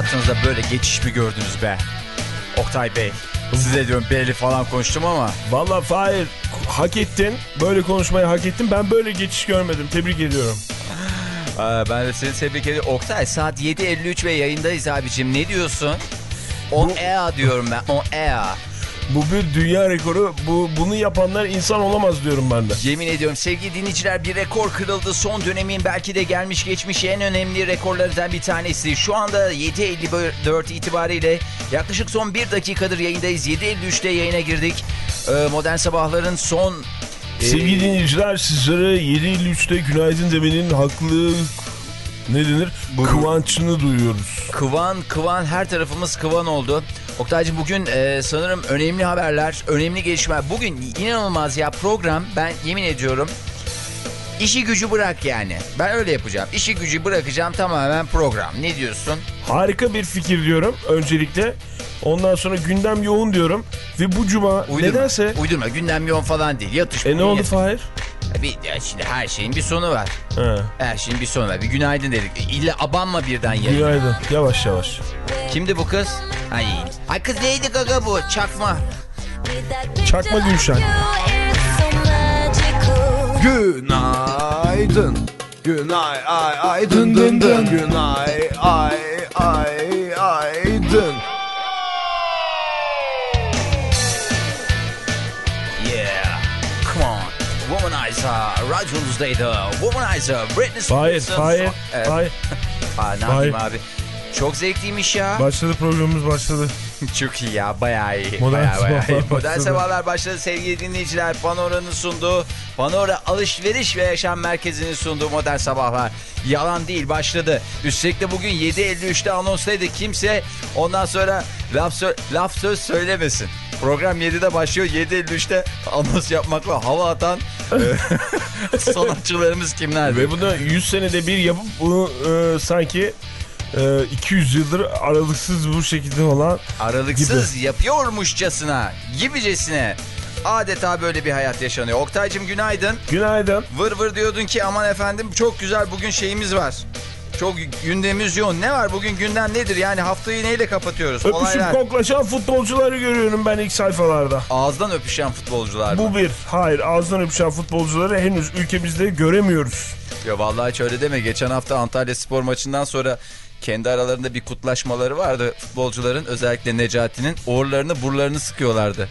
Hayatınızda böyle geçiş mi gördünüz be? Oktay Bey. Size diyorum belli falan konuştum ama. Valla Fahir hak ettin. Böyle konuşmayı hak ettin. Ben böyle geçiş görmedim. Tebrik ediyorum. Aa, ben de seni tebrik ediyorum. Oktay saat 7.53 ve yayındayız abicim. Ne diyorsun? On air diyorum ben. On air. Bu bir dünya rekoru. Bu Bunu yapanlar insan olamaz diyorum ben de. Yemin ediyorum sevgili dinleyiciler bir rekor kırıldı. Son dönemin belki de gelmiş geçmiş en önemli rekorlarından bir tanesi. Şu anda 7.54 itibariyle yaklaşık son bir dakikadır yayındayız. 7.53'te yayına girdik. Ee, Modern Sabahların son... e, Sevgili dinleyiciler sizlere 7.53'te günaydın demenin haklı ne denir? Kıvançını duyuyoruz. Kıvan, kıvan her tarafımız kıvan oldu. Oktaycığım bugün e, sanırım önemli haberler, önemli gelişmeler. Bugün inanılmaz ya program ben yemin ediyorum işi gücü bırak yani. Ben öyle yapacağım. İşi gücü bırakacağım tamamen program. Ne diyorsun? Harika bir fikir diyorum öncelikle. Ondan sonra gündem yoğun diyorum. Ve bu cuma Uydurma. nedense... Uydurma gündem yoğun falan değil. Yatış. E ne oldu. Fahir? Bir, ya şimdi her şeyin bir sonu var. He. Her şeyin bir sonu var. Bir günaydın dedik. İlla abanma birden yayına. Günaydın. Yavaş yavaş. Kimdi bu kız? Ay, ay kız neydi gaga bu? Çakma. Çakma Gülşen. Günaydın. Günay ay ay dın dın dın. Günay ay ay ay dın. Womanizer. Radyonuzdaydı. Womanizer. Britney Hayır, Spears'ın hayır, son- Evet. hayır. Aa, ne Hayır. yapayım abi? Çok zevkliymiş ya. Başladı programımız başladı. Çok iyi ya bayağı iyi. Modern bayağı, bayağı iyi. Modern sabahlar başladı sevgili dinleyiciler. Panora'nın sunduğu, Panora Alışveriş ve Yaşam Merkezi'nin sunduğu Modern Sabahlar. Yalan değil başladı. Üstelik de bugün 7.53'te anonstaydı. Kimse ondan sonra laf, sö- laf söz söylemesin. Program 7'de başlıyor. 7.53'te anons yapmakla hava atan e, sanatçılarımız kimler? Ve bunu 100 senede bir yapıp bunu e, sanki e, 200 yıldır aralıksız bu şekilde olan Aralıksız yapıyormuşçasına, gibicesine adeta böyle bir hayat yaşanıyor. Oktay'cım günaydın. günaydın. Vır vır diyordun ki aman efendim çok güzel bugün şeyimiz var. Çok gündemimiz yoğun. Ne var bugün gündem nedir? Yani haftayı neyle kapatıyoruz? Öpüşüp Olaylar. koklaşan futbolcuları görüyorum ben ilk sayfalarda. Ağızdan öpüşen futbolcular mı? Bu bir. Hayır ağızdan öpüşen futbolcuları henüz ülkemizde göremiyoruz. Ya vallahi hiç öyle deme. Geçen hafta Antalya spor maçından sonra kendi aralarında bir kutlaşmaları vardı futbolcuların. Özellikle Necati'nin uğurlarını burlarını sıkıyorlardı.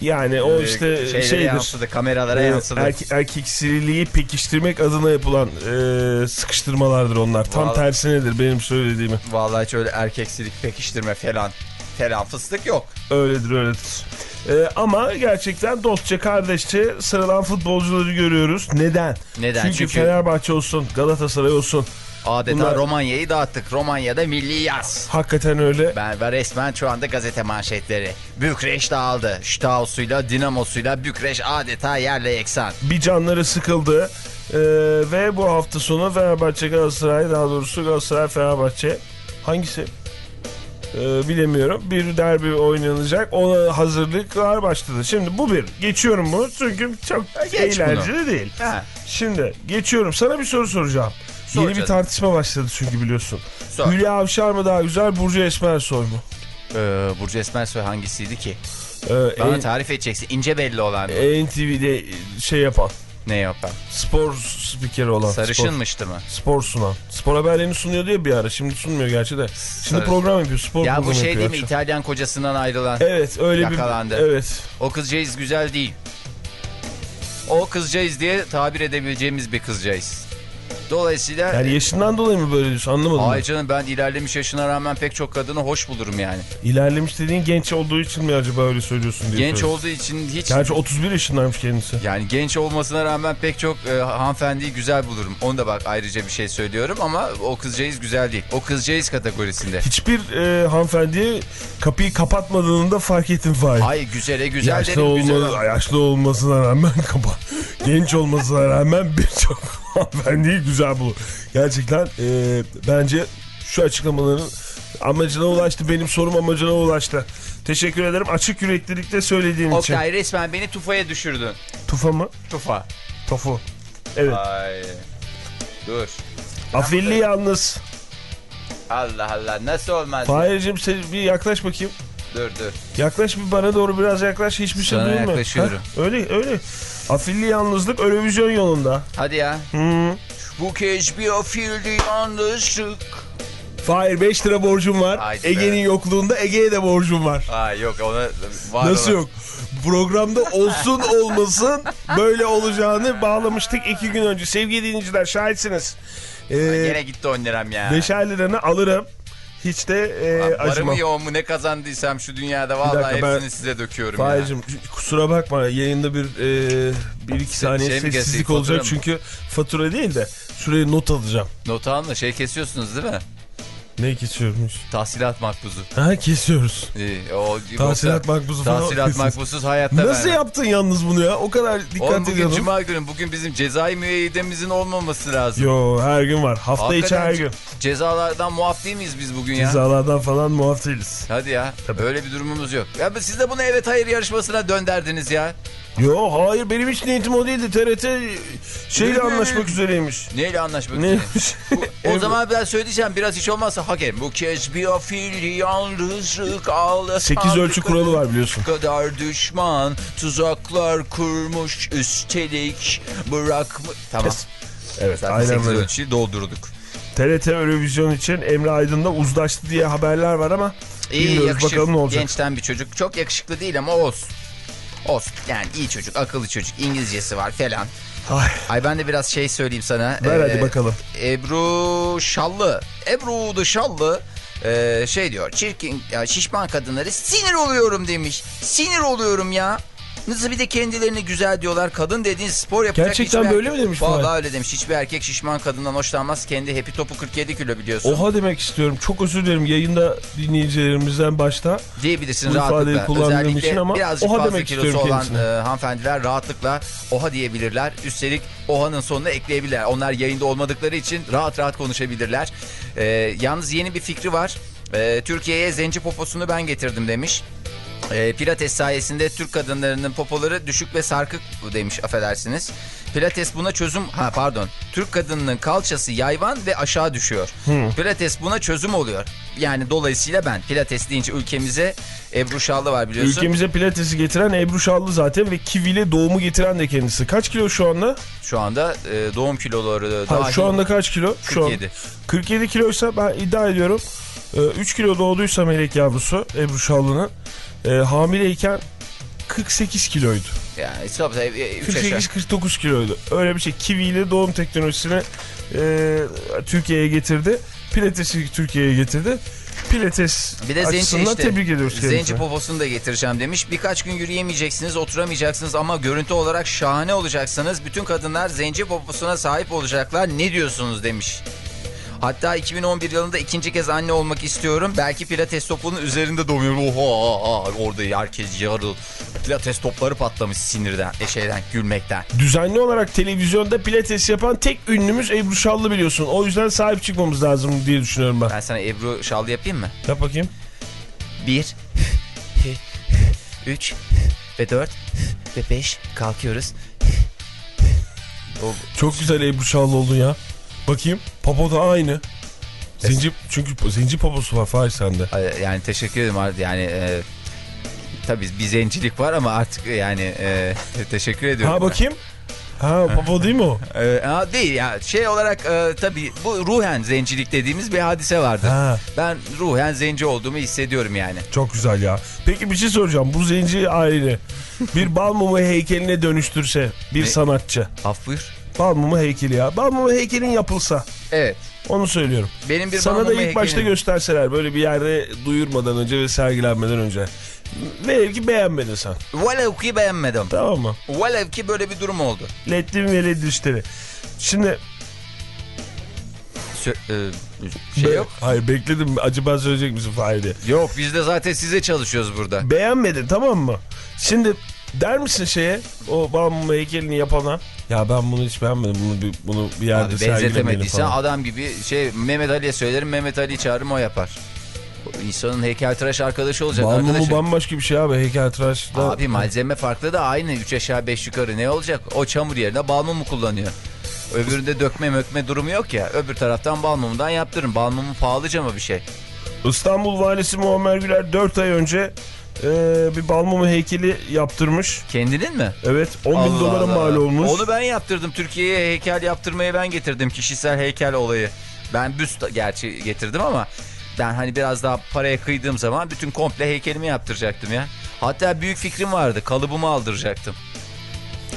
Yani o işte Şeylere şeydir. yansıdı, kameralara e, yansıdı. erke, erkeksiliği pekiştirmek adına yapılan e, sıkıştırmalardır onlar. Tam Vallahi- tersinedir benim söylediğimi. Vallahi hiç öyle erkeksilik pekiştirme falan falan fıstık yok. Öyledir öyledir. Ee, ama gerçekten dostça kardeşçe sarılan futbolcuları görüyoruz. Neden? Neden? Çünkü, Çünkü- Fenerbahçe olsun, Galatasaray olsun. Adeta Bunlar- Romanya'yı dağıttık. Romanya'da milli yaz. Hakikaten öyle. Ben ve resmen şu anda gazete manşetleri. Bükreş dağıldı. Staus'uyla, Dinamos'uyla Bükreş adeta yerle yeksan. Bir canları sıkıldı. Ee, ve bu hafta sonu Fenerbahçe Galatasaray daha doğrusu Galatasaray Fenerbahçe hangisi? Ee, bilemiyorum. Bir derbi oynanacak. Ona hazırlıklar başladı. Şimdi bu bir. Geçiyorum bunu çünkü çok geç eğlenceli değil. Ha. Şimdi geçiyorum. Sana bir soru soracağım. Sor Yeni bir tartışma başladı çünkü biliyorsun. Sor. Hülya Avşar mı daha güzel, Burcu Esmersoy mu? Ee, Burcu Esmersoy hangisiydi ki? Ee, Bana en- tarif edeceksin. İnce belli olan. NTV'de şey yapan, Ne yapan? spor spikeri olan. Spor, Sarışınmıştı mı? spor sunan. Spor haberlerini sunuyordu ya bir ara. Şimdi sunmuyor gerçi de. Şimdi Sarı- program yapıyor. Spor Ya bu şey değil mi? akşam. İtalyan kocasından ayrılan. Evet öyle Yakalandı. bir... Evet. O kızcağız güzel değil. O kızcağız diye tabir edebileceğimiz bir kızcağız. Dolayısıyla Yani yaşından dolayı mı böyle diyorsun anlamadım. Ay ben. canım ben ilerlemiş yaşına rağmen pek çok kadını hoş bulurum yani. İlerlemiş dediğin genç olduğu için mi acaba öyle söylüyorsun diye. Genç soruyorum. olduğu için hiç Gerçi 31 yaşındaymış kendisi. yani genç olmasına rağmen pek çok e, hanımefendiyi güzel bulurum. Onu da bak ayrıca bir şey söylüyorum ama o kızcağız güzel değil. O kızcağız kategorisinde. Hiçbir e, hanımefendiye kapıyı kapatmadığını da fark ettim Fahir. Ay güzele güzel yaşlı, derim güzel. olma, yaşlı olmasına rağmen kapa genç olmasına rağmen birçok hanımefendiyi güzel bulur. Gerçekten e, bence şu açıklamaların amacına ulaştı. Benim sorum amacına ulaştı. Teşekkür ederim. Açık yüreklilikle söylediğin için. Oktay resmen beni tufaya düşürdün. Tufa mı? Tufa. Tofu. Evet. Ay. Dur. Afilli yalnız. Allah Allah nasıl olmaz? Fahir'cim sen bir yaklaş bakayım. Dur dur. Yaklaş bir bana doğru biraz yaklaş. Hiçbir şey Sana duyulmuyor. yaklaşıyorum. Ha, Öyle öyle. Afilli yalnızlık Eurovision yolunda. Hadi ya. Hı. Bu kez bir afilli yalnızlık. Fahir 5 lira borcum var. Ege'nin yokluğunda Ege'ye de borcum var. Ay yok ona var Nasıl olan- yok? Programda olsun olmasın böyle olacağını bağlamıştık iki gün önce. Sevgili dinleyiciler şahitsiniz. Ee, Gene gitti 10 liram ya. beşer liranı alırım. Hiç de e, Varımı acımam. yoğumu ne kazandıysam şu dünyada vallahi dakika, hepsini size döküyorum. Fahir'cim kusura bakma yayında bir e, bir iki saniye şey sessizlik keseyim, olacak mı? çünkü fatura değil de şuraya not alacağım. Notu alma şey kesiyorsunuz değil mi? Ne kesiyormuş? Tahsilat makbuzu. Ha kesiyoruz. İyi, o, Tahsilat makbuzu falan Tahsilat makbuzsuz hayatta Nasıl ben- yaptın yalnız bunu ya? O kadar Oğlum dikkat bugün ediyordum. cuma günü. Bugün bizim cezai müeyyidemizin olmaması lazım. Yo her gün var. Hafta içi her gün. Cezalardan muaf değil miyiz biz bugün ya? Cezalardan falan muaf değiliz. Hadi ya. Tabii. Öyle bir durumumuz yok. Ya siz de bunu evet hayır yarışmasına dönderdiniz ya. Yo hayır benim hiç niyetim o değildi. TRT şeyle anlaşmak üzereymiş. Neyle anlaşmak üzere? Neymiş? O zaman ben söyleyeceğim biraz hiç olmazsa hakem. Bu kez bir afili yalnızlık ağla. 8 ölçü kuralı var biliyorsun. kadar düşman tuzaklar kurmuş üstelik bırakma... Tamam. Evet Zaten aynen 8 böyle. ölçüyü doldurduk. TRT Eurovision için Emre Aydın'da uzlaştı diye haberler var ama İyi bilmiyoruz bakalım ne olacak. gençten bir çocuk. Çok yakışıklı değil ama olsun. Olsun. Yani iyi çocuk, akıllı çocuk, İngilizcesi var falan. Ay, Ay ben de biraz şey söyleyeyim sana. ver Ee, hadi bakalım. Ebru Şallı. Ebru da Şallı e, şey diyor. Çirkin, ya şişman kadınları sinir oluyorum demiş. Sinir oluyorum ya. Nasıl bir de kendilerini güzel diyorlar. Kadın dediğin spor yapacak. Gerçekten böyle erkek- mi demiş Vallahi Fahir? öyle demiş. Hiçbir erkek şişman kadından hoşlanmaz. Kendi hepi topu 47 kilo biliyorsun. Oha demek istiyorum. Çok özür dilerim yayında dinleyicilerimizden başta. diyebilirsin Bu rahatlıkla. kullandığım için ama birazcık oha fazla demek kilosu istiyorum olan kendisine. e, hanımefendiler rahatlıkla oha diyebilirler. Üstelik oha'nın sonuna ekleyebilirler. Onlar yayında olmadıkları için rahat rahat konuşabilirler. E, yalnız yeni bir fikri var. E, Türkiye'ye zenci poposunu ben getirdim demiş. E, Pilates sayesinde Türk kadınlarının popoları düşük ve sarkık demiş affedersiniz. Pilates buna çözüm ha pardon Türk kadınının kalçası yayvan ve aşağı düşüyor. Pilates buna çözüm oluyor. Yani dolayısıyla ben Pilates deyince ülkemize Ebru Şallı var biliyorsun. Ülkemize pilatesi getiren Ebru Şallı zaten ve kiviyle doğumu getiren de kendisi. Kaç kilo şu anda? Şu anda e, doğum kiloları Ha, şu anda kaç kilo? Şu an 47. 47 kiloysa ben iddia ediyorum. 3 kilo doğduysa melek yavrusu Ebru Şallı'nın e, hamileyken 48 kiloydu. Yani e, üç aşağı. 48-49 kiloydu. Öyle bir şey. Kiwi ile doğum teknolojisini e, Türkiye'ye getirdi. Pilates'i Türkiye'ye getirdi. Pilates Bir de zenci işte. tebrik ediyoruz Zenci kendisini. poposunu da getireceğim demiş. Birkaç gün yürüyemeyeceksiniz, oturamayacaksınız ama görüntü olarak şahane olacaksınız. Bütün kadınlar zenci poposuna sahip olacaklar. Ne diyorsunuz demiş. Hatta 2011 yılında ikinci kez anne olmak istiyorum. Belki pilates topunun üzerinde donuyor. Oha, orada herkes yarıl. Pilates topları patlamış sinirden, e, şeyden, gülmekten. Düzenli olarak televizyonda pilates yapan tek ünlümüz Ebru Şallı biliyorsun. O yüzden sahip çıkmamız lazım diye düşünüyorum ben. Ben sana Ebru Şallı yapayım mı? Yap bakayım. 1 3 ve 4 ve 5 kalkıyoruz. Çok güzel Ebru Şallı oldun ya. Bakayım. Popo da aynı. Zenci, çünkü zenci poposu var Fahir sende. yani teşekkür ederim yani e, tabii bir zencilik var ama artık yani e, teşekkür ediyorum. Ha bakayım. Ha popo değil mi o? E, ha, değil ya şey olarak e, tabii bu ruhen zencilik dediğimiz bir hadise vardır. Ha. Ben ruhen zenci olduğumu hissediyorum yani. Çok güzel ya. Peki bir şey soracağım. Bu zenci aile bir bal mumu heykeline dönüştürse bir Ne? sanatçı. Af buyur. Bal mumu heykeli ya. Bal mumu heykelin yapılsa. Evet. Onu söylüyorum. Benim bir Sana da ilk başta heykelim- gösterseler böyle bir yerde duyurmadan önce ve sergilenmeden önce. Velev ki beğenmedin sen. Velev ki beğenmedim. Tamam mı? Velev ki böyle bir durum oldu. Ledli ve ledli işleri. Şimdi Sö- e, şey Be- yok. Hayır bekledim. Acaba söyleyecek misin Fahir diye. Yok biz de zaten size çalışıyoruz burada. Beğenmedin tamam mı? Şimdi der misin şeye o bal mumu heykelini yapana ya ben bunu hiç beğenmedim bunu bir, bunu bir yerde Abi benzetemediysen adam gibi şey Mehmet Ali'ye söylerim Mehmet Ali'yi çağırırım o yapar. İnsanın heykeltıraş arkadaşı olacak Bal mumu arkadaşım. bambaşka bir şey abi heykeltıraş da. Abi malzeme farklı da aynı 3 aşağı 5 yukarı ne olacak? O çamur yerine bal mumu kullanıyor. Öbüründe dökme mökme durumu yok ya. Öbür taraftan bal mumundan yaptırın. Bal mumu pahalıca mı bir şey? İstanbul valisi Muammer Güler 4 ay önce e, bir bal mumu heykeli yaptırmış. Kendinin mi? Evet 10 bin dolara mal olmuş. Onu ben yaptırdım. Türkiye'ye heykel yaptırmayı ben getirdim. Kişisel heykel olayı. Ben büst gerçi getirdim ama ben hani biraz daha paraya kıydığım zaman bütün komple heykelimi yaptıracaktım ya. Hatta büyük fikrim vardı. Kalıbımı aldıracaktım.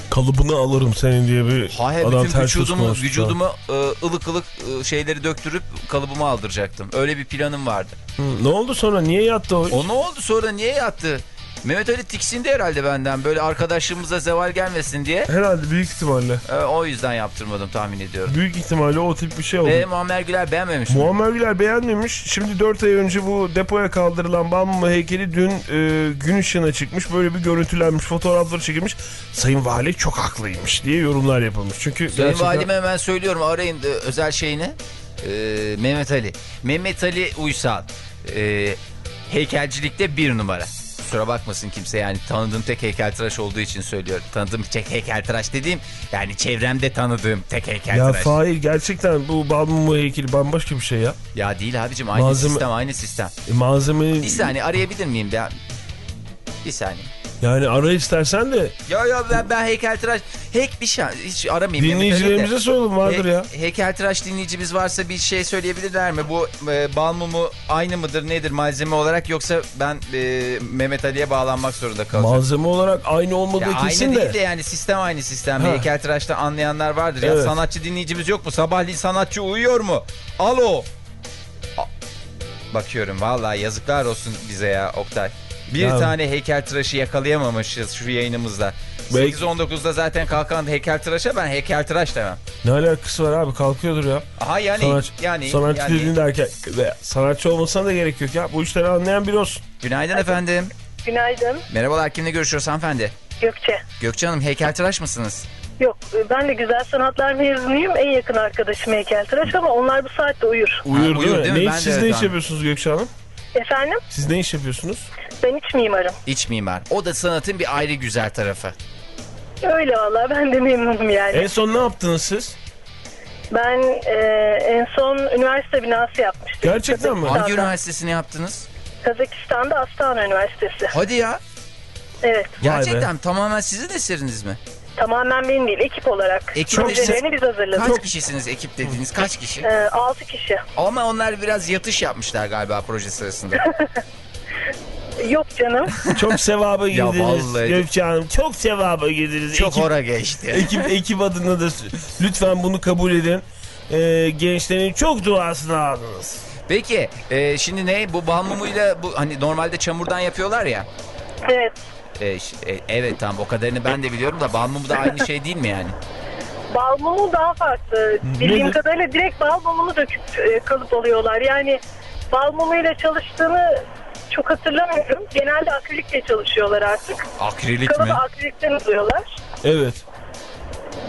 Kalıbını alırım senin diye bir Hayır adam bütün vücudumu, vücudumu e, ılık ılık e, şeyleri döktürüp kalıbımı aldıracaktım. Öyle bir planım vardı. Hı, ne oldu sonra niye yattı o? O ne oldu sonra niye yattı? Mehmet Ali tiksindi herhalde benden. Böyle arkadaşlığımıza zeval gelmesin diye. Herhalde büyük ihtimalle. E, o yüzden yaptırmadım tahmin ediyorum. Büyük ihtimalle o tip bir şey oldu. Ve Muammer Güler beğenmemiş. mi? Muammer Güler beğenmemiş. Şimdi 4 ay önce bu depoya kaldırılan mumu heykeli dün e, gün ışığına çıkmış. Böyle bir görüntülenmiş, fotoğrafları çekilmiş. Sayın Vali çok haklıymış diye yorumlar yapılmış. Çünkü Sayın gerçekten... Valime hemen söylüyorum arayın e, özel şeyini. E, Mehmet Ali. Mehmet Ali Uysal. E, heykelcilikte bir numara. Kusura bakmasın kimse yani tanıdığım tek heykeltıraş olduğu için söylüyorum. Tanıdığım tek heykeltıraş dediğim yani çevremde tanıdığım tek Ya heykeltıraş. Ya, Fahir gerçekten bu bal mumu heykeli bambaşka bir şey ya. değil abicim aynı Malzeme- sistem aynı sistem. E, malzeme... Bir saniye arayabilir miyim? Ya? Bir saniye. Yani ara istersen de Ya ya ben, ben heykeltıraş hek bir şey hiç aramayayım. Dinleyicilerimize soralım vardır He- ya. Heykeltıraş dinleyicimiz varsa bir şey söyleyebilirler mi? Bu e, bal mumu aynı mıdır nedir malzeme olarak yoksa ben e, Mehmet Ali'ye bağlanmak zorunda kalacağım? Malzeme olarak aynı olmadığı Ya kesin aynı de. değil de yani sistem aynı sistem. Ha. Heykeltıraşta anlayanlar vardır. Ya Evet. sanatçı dinleyicimiz yok mu? Sabahleyin sanatçı uyuyor mu? Alo. Bakıyorum vallahi yazıklar olsun bize ya Oktay. Bir Ya. tane heykeltıraşı yakalayamamışız şu yayınımızda. Belki- 8-19'da zaten kalkan heykeltıraşa ben heykeltıraş demem. Ne alakası var abi kalkıyordur ya. Aha yani Sanatçı, yani, sanatçı yani. dediğin derken ve sanatçı olmasına da gerek yok ya. Bu işleri anlayan biri olsun. Günaydın efendim. Günaydın Merhabalar kimle görüşüyoruz hanımefendi? Gökçe. Gökçe Hanım heykeltıraş mısınız? Yok ben de güzel sanatlar mezunuyum. En yakın arkadaşım heykeltıraş ama onlar bu saatte uyur. Uyur, uyur değil mi? değil mi? Ne, de siz evet ne iş yapıyorsunuz Gökçe Hanım? Efendim Siz ne iş yapıyorsunuz? Ben iç mimarım. İç mimar. O da sanatın bir ayrı güzel tarafı. Öyle valla ben de memnunum yani. En son ne yaptınız siz? Ben e, en son üniversite binası yapmıştım. Gerçekten mi? Hangi üniversitesini yaptınız? Kazakistan'da Astana Üniversitesi. Hadi ya. Evet. Gerçekten tamamen sizin eseriniz mi? Tamamen benim değil ekip olarak. Ekip Projelerini biz hazırladık. Kaç kişisiniz ekip dediğiniz kaç kişi? E, 6 kişi. Ama onlar biraz yatış yapmışlar galiba proje sırasında. Yok canım. Çok sevaba Ya girdiniz vallahi. Gökçe Hanım. Çok sevaba girdiniz. Çok ekip, ora geçti. ekip, ekip adına da lütfen bunu kabul edin. Ee, gençlerin çok duasını aldınız. Peki e, şimdi ne bu bal mumuyla bu hani normalde çamurdan yapıyorlar ya. Evet. E, e, evet tamam o kadarını ben de biliyorum da bal mumu da aynı şey değil mi yani? Bal mumu daha farklı. Bildiğim kadarıyla direkt bal mumunu döküp e, kalıp alıyorlar. Yani bal mumuyla çalıştığını çok hatırlamıyorum. Genelde akrilikle çalışıyorlar artık. Akrilik mi? Kalıbı akrilikten alıyorlar. Evet.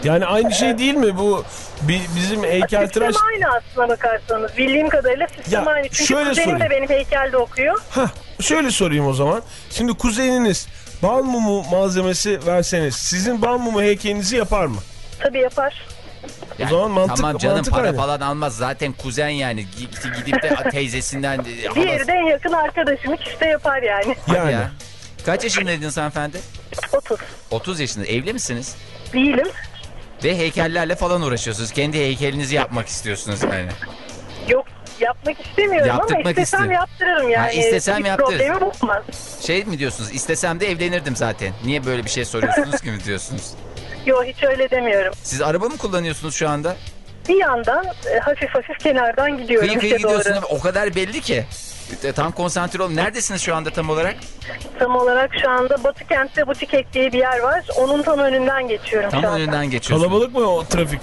Yani aynı şey değil mi bu bi- bizim heykeltıraş... Sistem aynı aslına bakarsanız. Bildiğim kadarıyla sistem Ya, aynı. Çünkü şöyle kuzenim sorayım. de benim heykelde okuyor. Hah, şöyle sorayım o zaman. Şimdi kuzeniniz bal mumu malzemesi verseniz sizin bal mumu heykelinizi yapar mı? Tabii yapar. Yani zaman mantık- tamam canım mantık para aynı. falan almaz zaten kuzen yani Gidip, gidip de teyzesinden e, Diğeri halası- de en yakın arkadaşım. İkisi de yapar yani. Yani. ya. Kaç yaşındaydınız hanımefendi? 30. 30 yaşında. Evli misiniz? Değilim. Ve heykellerle falan uğraşıyorsunuz. Kendi heykelinizi yapmak istiyorsunuz yani. Yok yapmak istemiyorum Yaptırmak ama istesem istiyorum. yaptırırım yani. Ha, istesem Bir yaptırır. Problemim olmaz. Şey mi diyorsunuz? İstesem de evlenirdim zaten. Niye böyle bir şey soruyorsunuz ki mi diyorsunuz? Yok hiç öyle demiyorum. Siz araba mı kullanıyorsunuz şu anda? Bir yandan e, hafif hafif kenardan gidiyorum. Kıyı kıyı işe doğru. gidiyorsunuz. O kadar belli ki. E, Tam konsantre olun. Neredesiniz şu anda tam olarak? Tam olarak şu anda Batı kentte butik ek diye bir yer var. Onun tam önünden geçiyorum Tam şu anda. önünden geçiyorsunuz. Kalabalık mı o trafik?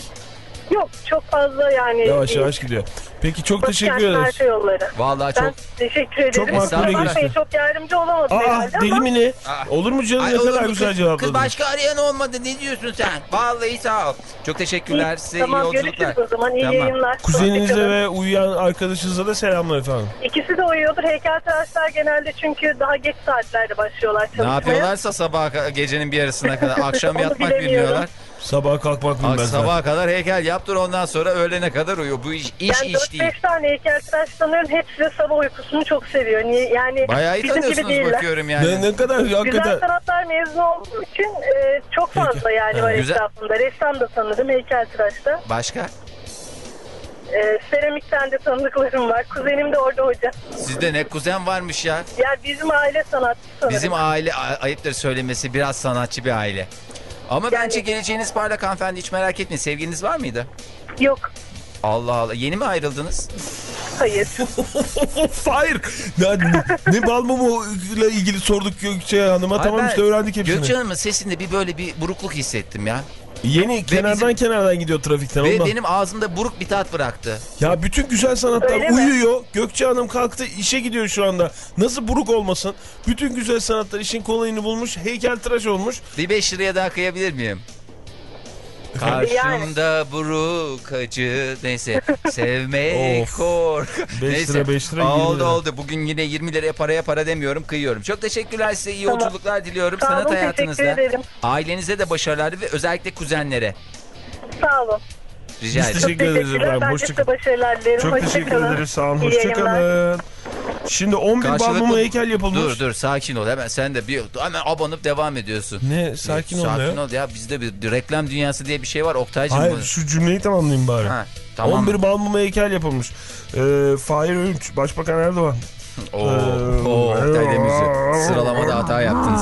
Yok çok fazla yani. Yavaş e, yavaş gidiyor. Peki çok Batı teşekkür kent ederiz. arka yolları. Vallahi Ben çok... teşekkür ederim. Çok makbule Kusura bakmayın, geçti. Çok yardımcı olamadım Aa herhalde deli ama mi ne? Aa. Olur mu canım Ay, ne olur kadar mu güzel kız? cevapladın. Kız başka arayan olmadı. Ne diyorsun sen? Vallahi sağ ol. Çok teşekkürler. Size iyi tamam yolculuklar. görüşürüz o zaman. İyi Tamam. yayınlar. Kuzeninize Hoşçakalın. ve uyuyan arkadaşınıza da selamlar efendim. İkisi de uyuyordur. Heykeltıraşlar genelde çünkü daha geç saatlerde başlıyorlar Ne çalışmaya. yapıyorlarsa sabah gecenin bir yarısına kadar akşam Onu yatmak bilemiyorum. bilmiyorlar. Sabah kalkmak Ak- bilmezler. Sabaha kadar heykel yaptır ondan sonra öğlene kadar uyuyor. Bu iş iş, Ben iş değil. 4-5 tane heykeltıraş tanıyorum. Hepsi de sabah uykusunu çok seviyor. Niye? Yani Bayağı iyi bizim gibi tanıyorsunuz değiller. bakıyorum yani. Ne, ne kadar Güzel hakikaten. sanatlar mezunu olduğum için e, çok fazla yani var Güzel. etrafımda. Ressam da tanıdım, heykeltıraşta. Başka? E, seramikten de tanıdıklarım var. Kuzenim de orada hoca. Sizde ne kuzen varmış ya. Yani bizim aile sanatçı sanırım. Bizim aile a- ayıptır söylemesi biraz sanatçı bir aile. Ama bence geleceğiniz parlak hanımefendi hiç merak etmeyin. Sevgiliniz var mıydı? Yok, Allah Allah. Yeni mi ayrıldınız? hayır. Hayır. Ne, ne, ne bal ilgili sorduk Gökçe Hanım'a. Ay Tamam ben işte öğrendik hepsini. Gökçe Hanım'ın sesinde bir böyle bir burukluk hissettim ya. Yeni kenardan bizim- kenardan gidiyor trafikten Ve ondan. benim ağzımda buruk bir tat bıraktı. Ya bütün güzel sanatlar Öyle mi? uyuyor. Gökçe Hanım kalktı işe gidiyor şu anda. Nasıl buruk olmasın? Bütün güzel sanatlar işin kolayını bulmuş. Heykeltıraş olmuş. Bir 5 liraya daha kıyabilir miyim? Karşımda buruk acı neyse sevmek Of. kork. Beş neyse. lira, beş lira, yirmi Oldu lira. oldu. Bugün yine 20 liraya paraya para demiyorum kıyıyorum. Çok teşekkürler size iyi Tamam. yolculuklar diliyorum. Sağ Sanat olun, hayatınızda. teşekkür ederim. Ailenize de başarılar ve özellikle kuzenlere. Sağ olun. Rica ederim. teşekkür ederiz efendim. Ben de Hoşça size kalın. başarılar dilerim. Çok Hoşça teşekkür kalın. ederiz. Sağ olun. İyi Hoşça yayınlar. kalın. Şimdi 11 bal Karşılıklı- mumu heykel yapılmış. Dur dur sakin ol hemen sen de bir hemen abanıp devam ediyorsun. Ne sakin ol sakin ol ya bizde bir, bir reklam dünyası diye bir şey var Oktaycığım. Hayır bu- şu cümleyi tamamlayayım bari. Ha, tamam. 11 bal mumu heykel yapılmış. Ee, Fahir Öğünç, Başbakan Erdoğan. Oo, Ee, oo, Oktay Demirci. Sıralamada hata yaptınız.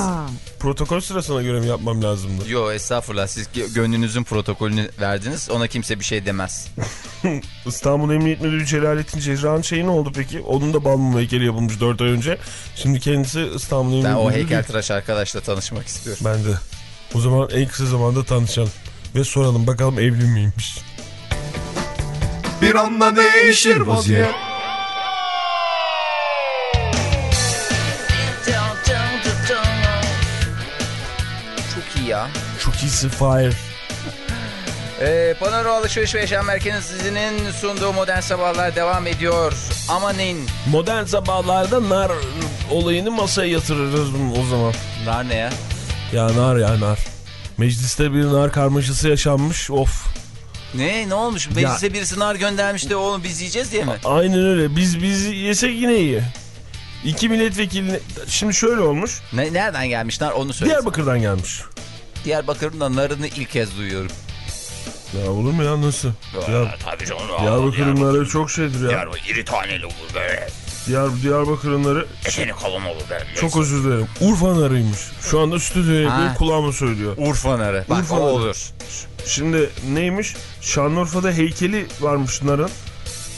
Protokol sırasına göre mi yapmam lazımdı? Yo estağfurullah siz gö- gönlünüzün protokolünü verdiniz ona kimse bir şey demez. İstanbul Emniyet Müdürü Celalettin Cerrah'ın şeyi ne oldu peki? Onun da bal mumu heykeli yapılmış 4 ay önce. Şimdi kendisi İstanbul Emniyet Ben o Müdürü heykeltıraş arkadaşla tanışmak istiyorum. Ben de. O zaman en kısa zamanda tanışalım. Ve soralım bakalım evli miymiş? Bir anda değişir vaziyet Çok iyi ya. Çok iyisin Fahir. Ee, Panoro Alışveriş ve Yaşam Merkezi'nin sunduğu Modern Sabahlar devam ediyor. Amanın. Modern sabahlarda nar olayını masaya yatırırız o zaman. Nar ne ya? Ya nar ya nar. Mecliste bir nar karmaşası yaşanmış. Of. Ne? Ne olmuş? Meclise birisi nar göndermiş de oğlum biz yiyeceğiz diye mi? Aynen öyle. Biz biz yesek yine iyi. İki milletvekili şimdi şöyle olmuş. Ne, nereden gelmiş nar onu söyle. Diyarbakır'dan gelmiş. Diyarbakır'ın da narını ilk kez duyuyorum. Ya olur mu ya nasıl? Ya, Tabii canım. Diyarbakır'ın narı çok şeydir ya. Diyarbakır iri taneli olur böyle. Diyar, Diyarbakır'ın narı Eteni kalın olur böyle. çok özür dilerim. Urfa narıymış. Şu anda stüdyoya yakın kulağıma söylüyor. Urfa narı. Bak Urfa o narı. olur. Şimdi neymiş? Şanlıurfa'da heykeli varmış narın.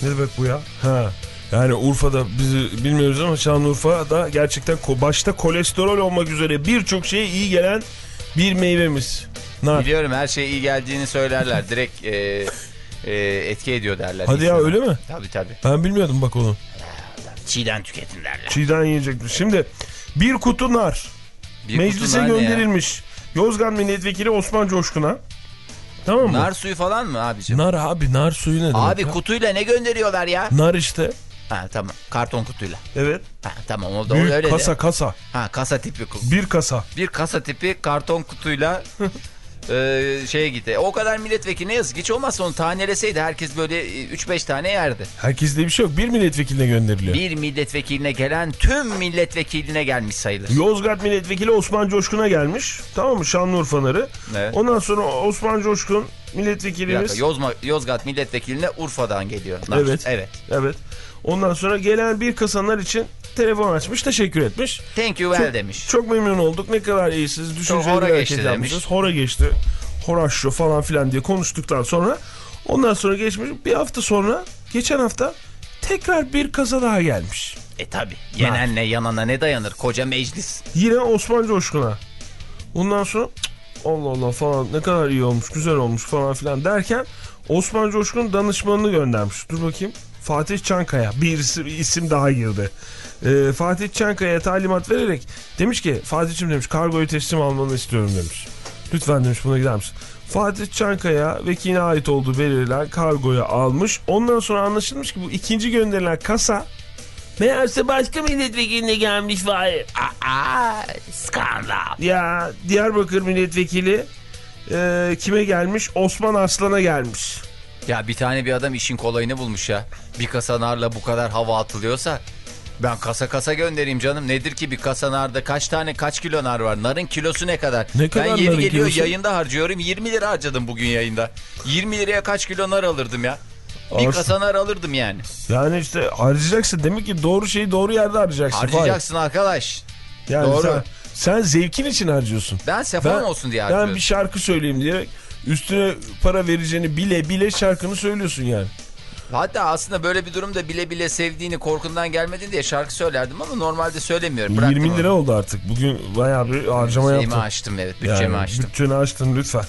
Ne demek bu ya? Ha. Yani Urfa'da bizi bilmiyoruz ama Şanlıurfa'da gerçekten başta kolesterol olmak üzere birçok şeye iyi gelen bir meyvemiz. Nar. Biliyorum her şey iyi geldiğini söylerler. Direkt e, e, etki ediyor derler. Hadi ya öyle mi? Tabii tabii. Ben bilmiyordum bak onu. Çiğden tüketin derler. Çiğden yiyecektir. Şimdi bir kutu nar Bir meclise kutu nar gönderilmiş. Yozgat Milletvekili Osman Coşkun'a. Tamam mı? Nar suyu falan mı abicim? Nar abi nar suyu ne demek Abi ya? kutuyla ne gönderiyorlar ya? Nar işte. Ha tamam. Karton kutuyla. Evet. Ha tamam oldu. Büyük öyle kasa de. kasa. Ha kasa tipi. Bir kasa. Bir kasa tipi karton kutuyla e, şeye gitti. O kadar milletvekili ne yazık hiç olmazsa onu taneleseydi herkes böyle e, 3-5 tane yerdi. Herkes diye bir şey yok. Bir milletvekiline gönderiliyor. Bir milletvekiline gelen tüm milletvekiline gelmiş sayılır. Yozgat milletvekili Osman Coşkun'a gelmiş. Tamam mı? Şanlıurfa narı. Evet. Ondan sonra Osman Coşkun milletvekilimiz. Yozma, Yozgat milletvekiline Urfa'dan geliyor. Evet. Evet. Evet. Ondan sonra gelen bir kasalar için telefon açmış. Teşekkür etmiş. Thank you well demiş. Çok memnun olduk. Ne kadar iyisiniz. Düşünceli hora geçti demiş. Hora geçti. Horaşo falan filan diye konuştuktan sonra ondan sonra geçmiş bir hafta sonra geçen hafta tekrar bir kaza daha gelmiş. E tabi yenenle yanana ne dayanır koca meclis. Yine Osman Coşkun'a. Ondan sonra Allah Allah falan ne kadar iyi olmuş güzel olmuş falan filan derken Osman Coşkun danışmanını göndermiş. Dur bakayım. Fatih Çankaya bir isim, daha girdi. Ee, Fatih Çankaya'ya talimat vererek demiş ki Fatih'cim demiş kargoyu teslim almanı istiyorum demiş. Lütfen demiş buna gider misin? Fatih Çankaya vekiline ait olduğu belirlenen kargoyu almış. Ondan sonra anlaşılmış ki bu ikinci gönderilen kasa meğerse başka milletvekiline gelmiş var. Aa skandal. Ya Diyarbakır milletvekili e, kime gelmiş? Osman Arslan'a gelmiş. Ya bir tane bir adam işin kolayını bulmuş ya. Bir kasa narla bu kadar hava atılıyorsa ben kasa kasa göndereyim canım. Nedir ki bir kasa narda kaç tane kaç kilo nar var? Narın kilosu ne kadar? Ne kadar ben yeri geliyor kilosu? yayında harcıyorum. 20 lira harcadım bugün yayında. 20 liraya kaç kilo nar alırdım ya? Bir kasa nar alırdım yani. Yani işte harcayacaksın. Demek ki doğru şeyi doğru yerde harcayacaksın. Harcayacaksın arkadaş. Fahir. Yani Doğru. Sen, sen zevkin için harcıyorsun. Ben sefam olsun diye Ben harcıyorum. bir şarkı söyleyeyim diye üstüne para vereceğini bile bile şarkını söylüyorsun yani. Hatta aslında böyle bir durumda bile bile sevdiğini korkundan gelmedin diye şarkı söylerdim ama normalde söylemiyorum. Bıraktım 20 lira onu. oldu artık. Bugün bayağı bir harcama Şeyimi yaptın. açtım evet bütçemi Yani açtım. Bütçeni açtın lütfen.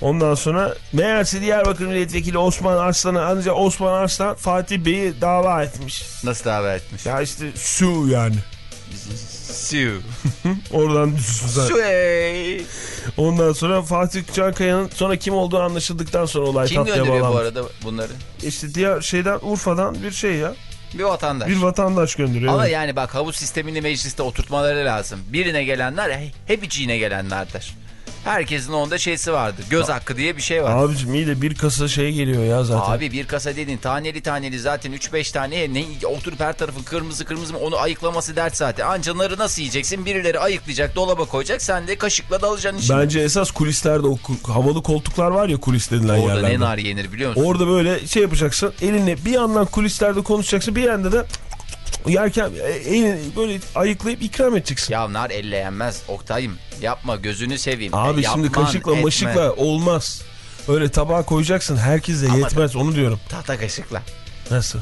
Ondan sonra meğerse Diyarbakır milletvekili Osman Arslan'ı ancak Osman Arslan Fatih Bey'i dava etmiş. Nasıl davet etmiş? Ya işte su yani. Su. Oradan düşsün zaten. Ondan sonra Fatih Çankaya'nın sonra kim olduğu anlaşıldıktan sonra olay Kim tatlıya gönderiyor bu bağlanmış. arada bunları? İşte diğer şeyden Urfa'dan bir şey ya. Bir vatandaş. Bir vatandaş gönderiyor. Ama evet. yani bak havuz sistemini mecliste oturtmaları lazım. Birine gelenler he- hep içine gelenlerdir. Herkesin onda şeysi vardır. Göz hakkı diye bir şey var. Abicim iyi de bir kasa şey geliyor ya zaten. Abi bir kasa dedin taneli taneli zaten 3-5 tane ne oturup her tarafın kırmızı kırmızı mı onu ayıklaması dert zaten. Ancaları nasıl yiyeceksin? Birileri ayıklayacak dolaba koyacak sen de kaşıkla dalacaksın içine. Bence esas kulislerde o havalı koltuklar var ya kulis denilen Orada yerlerde. ne nar yenir biliyor musun? Orada böyle şey yapacaksın. Elinle bir yandan kulislerde konuşacaksın. Bir yanda da yerken e, elini böyle ayıklayıp ikram edeceksin. Ya nar elle yenmez Oktay'ım. Yapma gözünü seveyim. Abi E, şimdi yapman, kaşıkla etme. maşıkla olmaz. Öyle tabağa koyacaksın. Herkese Ama- yetmez onu diyorum. Tahta kaşıkla. Nasıl?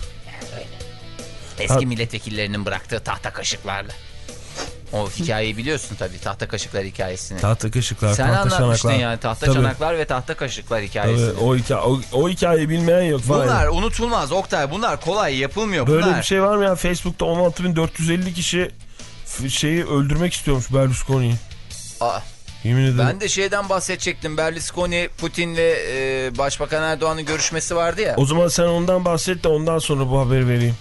Eski Ha- milletvekillerinin bıraktığı tahta kaşıklarla. O hikayeyi biliyorsun tabii tahta kaşıklar hikayesini. Tahta kaşıklar, Sen tahta anlatmıştın çanaklar. yani tahta Tabii, çanaklar ve tahta kaşıklar tabii. hikayesini. o, hikaye, o, o hikayeyi bilmeyen yok. Vay. Bunlar unutulmaz Oktay bunlar kolay yapılmıyor Böyle bunlar. bir şey var mı ya? Facebook'ta 16.450 kişi şeyi öldürmek istiyormuş Berlusconi'yi. Aa, Yemin ederim. ben de şeyden bahsedecektim Berlusconi, Putin ve e, Başbakan Erdoğan'ın görüşmesi vardı ya. O zaman sen ondan bahset de ondan sonra bu haberi vereyim.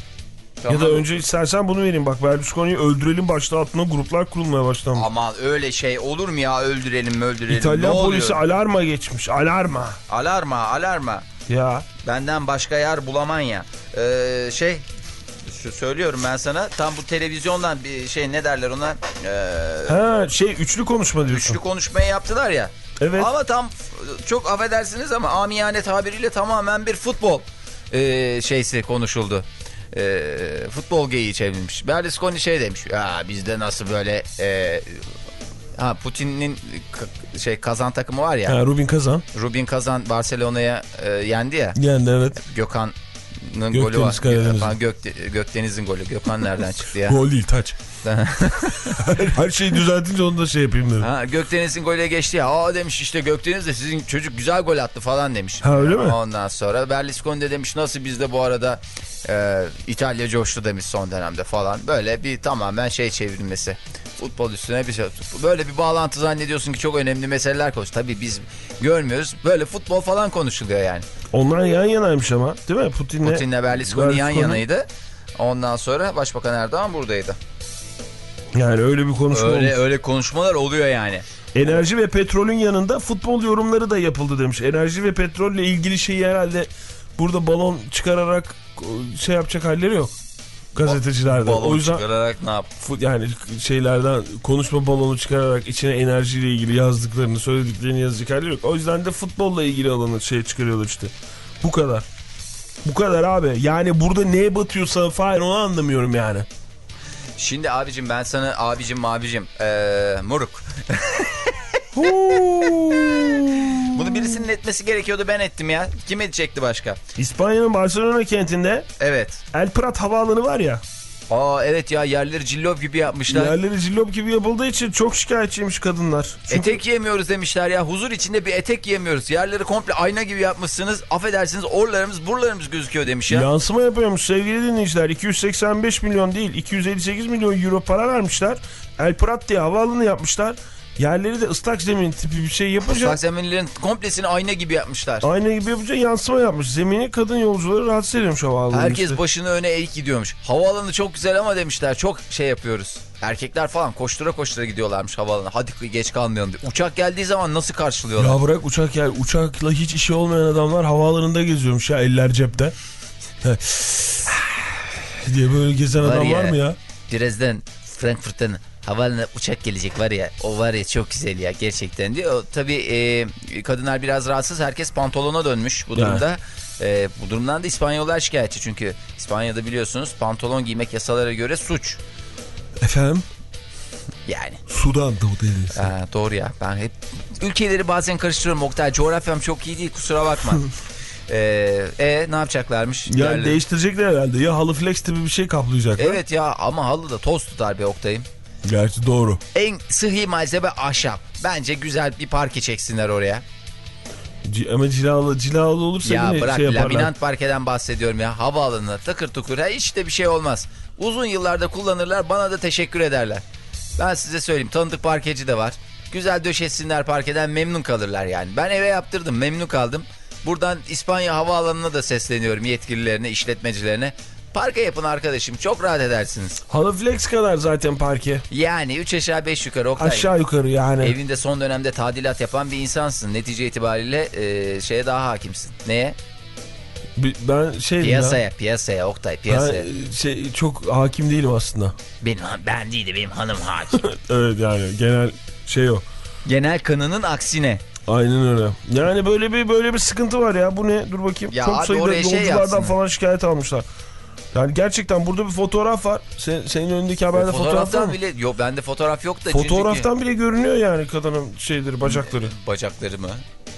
Tamam. Ya da önce istersen bunu vereyim. Bak Berlusconi'yi öldürelim başlığı altına gruplar kurulmaya başlamış. Aman öyle şey olur mu ya öldürelim öldürelim İtalyan ne polisi oluyor? alarma geçmiş. Alarma. Alarma alarma. Ya. Benden başka yer bulaman ya. Ee, şey şu söylüyorum ben sana tam bu televizyondan bir şey ne derler ona Ee, Ha şey üçlü konuşma diyorsun. üçlü konuşmayı yaptılar ya. Evet. Ama tam çok affedersiniz ama amiyane tabiriyle tamamen bir futbol ee, şeysi konuşuldu. Ee, futbol geyiği çevrilmiş. Berlusconi şey demiş. Ya bizde nasıl böyle ee, ha Putin'in şey kazan takımı var ya. Ha, Rubin Kazan. Rubin Kazan Barcelona'ya ee, yendi ya. Yendi evet. Gökhan'ın Gökdeniz golü var. Gökhan Gökdeniz'in golü. Gökhan nereden çıktı ya? Gol değil taç. Her şeyi düzeltince onu da şey yapayım dedim. ha, Gökdeniz'in golü geçti ya. Aa demiş işte Gökdeniz de sizin çocuk güzel gol attı falan demiş. Ha, öyle mi? Ondan sonra Berlusconi de demiş nasıl bizde bu arada e, İtalya coştu demiş son dönemde falan. Böyle bir tamamen şey çevrilmesi. Futbol üstüne bir şey. Böyle bir bağlantı zannediyorsun ki çok önemli meseleler konuş. Tabii biz görmüyoruz. Böyle futbol falan konuşuluyor yani. Onlar yan yanaymış ama değil mi? Putin'le, Putin'le Berlusconi yan Berlusconi. yanaydı. Ondan sonra Başbakan Erdoğan buradaydı. Yani öyle bir konuşma Öyle olmuş. öyle konuşmalar oluyor yani. Enerji ve petrolün yanında futbol yorumları da yapıldı demiş. Enerji ve petrolle ilgili şeyi herhalde burada balon çıkararak şey yapacak halleri yok. Gazetecilerde. Balon o yüzden çıkararak ne yap? yani şeylerden konuşma balonu çıkararak içine enerjiyle ilgili yazdıklarını söylediklerini yazacak halleri yok. O yüzden de futbolla ilgili alanı şey çıkarıyorlar işte. Bu kadar. Bu kadar abi. Yani burada neye batıyorsa Fahir onu anlamıyorum yani. Şimdi abicim ben sana abicim mabicim ee, moruk. Bunu etmesi gerekiyordu ben ettim ya. Kim edecekti başka? İspanya'nın Barcelona kentinde Evet. El Prat havaalanı var ya. Aa evet ya yerleri cillop gibi yapmışlar. Yerleri cillop gibi yapıldığı için çok şikayetçiymiş kadınlar. Çünkü Etek yemiyoruz demişler ya. Huzur içinde bir etek yemiyoruz. Yerleri komple ayna gibi yapmışsınız. Affedersiniz orlarımız burlarımız gözüküyor demiş ya. yansıma yapıyormuş sevgili dinleyiciler. 285 milyon değil 258 milyon euro para vermişler. El Prat diye havaalanı yapmışlar. Yerleri de ıslak zemin tipi bir şey yapınca Islak zeminlerin komplesini ayna gibi yapmışlar. ayna gibi yapınca yansıma yapmış. Zemini kadın yolcuları rahatsız ediyormuş havaalanı. Herkes işte. başını öne eğik gidiyormuş. Havaalanı çok güzel ama demişler çok şey yapıyoruz. Erkekler falan koştura koştura gidiyorlarmış havaalanına. Hadi geç kalmayalım diye. Uçak geldiği zaman nasıl karşılıyorlar? Ya bırak uçak yer. Uçakla hiç işi olmayan adamlar havaalanında geziyormuş ya eller cepte. diye böyle gezen Var adam ya. var mı ya? Birazdan Frankfurt'tan havaalanına uçak gelecek var ya o var ya çok güzel ya gerçekten diyor. Tabii e, kadınlar biraz rahatsız herkes pantolona dönmüş bu durumda. E, bu durumdan da İspanyollar şikayetçi çünkü İspanya'da biliyorsunuz pantolon giymek yasalara göre suç. Efendim? Yani Sudan da o deniz. Ha, doğru ya ben hep ülkeleri bazen karıştırıyorum Oktay coğrafyam çok iyi değil kusura bakma. Ee, e ne yapacaklarmış? Yani Yerleri- değiştirecekler herhalde. Ya halı flex tipi bir şey kaplayacaklar. Evet ya ama halı da toz tutar be Oktay'ım. Gerçi doğru. En sıhhi malzeme ahşap. Bence güzel bir parke çeksinler oraya. Ama cilalı, cilalı olursa Ya yine bırak şey yaparlar. laminant parkeden bahsediyorum ya. Havaalanına takır tukur ha, hiç de bir şey olmaz. Uzun yıllarda kullanırlar bana da teşekkür ederler. Ben size söyleyeyim tanıdık parkeci de var. Güzel döşetsinler parkeden memnun kalırlar yani. Ben eve yaptırdım memnun kaldım. Buradan İspanya havaalanına da sesleniyorum yetkililerine işletmecilerine. Parke yapın arkadaşım çok rahat edersiniz. Halı flex kadar zaten parke. Yani 3 aşağı 5 yukarı Oktay. Aşağı yukarı yani. Evinde son dönemde tadilat yapan bir insansın. Netice itibariyle e, şeye daha hakimsin. Neye? Ben şey Piyasaya, piyasaya Oktay, piyasaya. Ben şey çok hakim değilim aslında. Benim ben değil de benim hanım hakim. Evet yani genel şey o. Genel kanının aksine. Aynen öyle. Yani böyle bir böyle bir sıkıntı var ya. Bu ne? Dur bakayım. Ya Çok sayıda şey yolculardan yapsınlar. falan şikayet almışlar. Yani gerçekten burada bir fotoğraf var. Sen, senin önündeki haberde fotoğraf var fotoğraftan mı? bile yok bende fotoğraf yok da Fotoğraftan bile görünüyor yani kadının şeyleri, bacakları. çünkü bacaklarımı.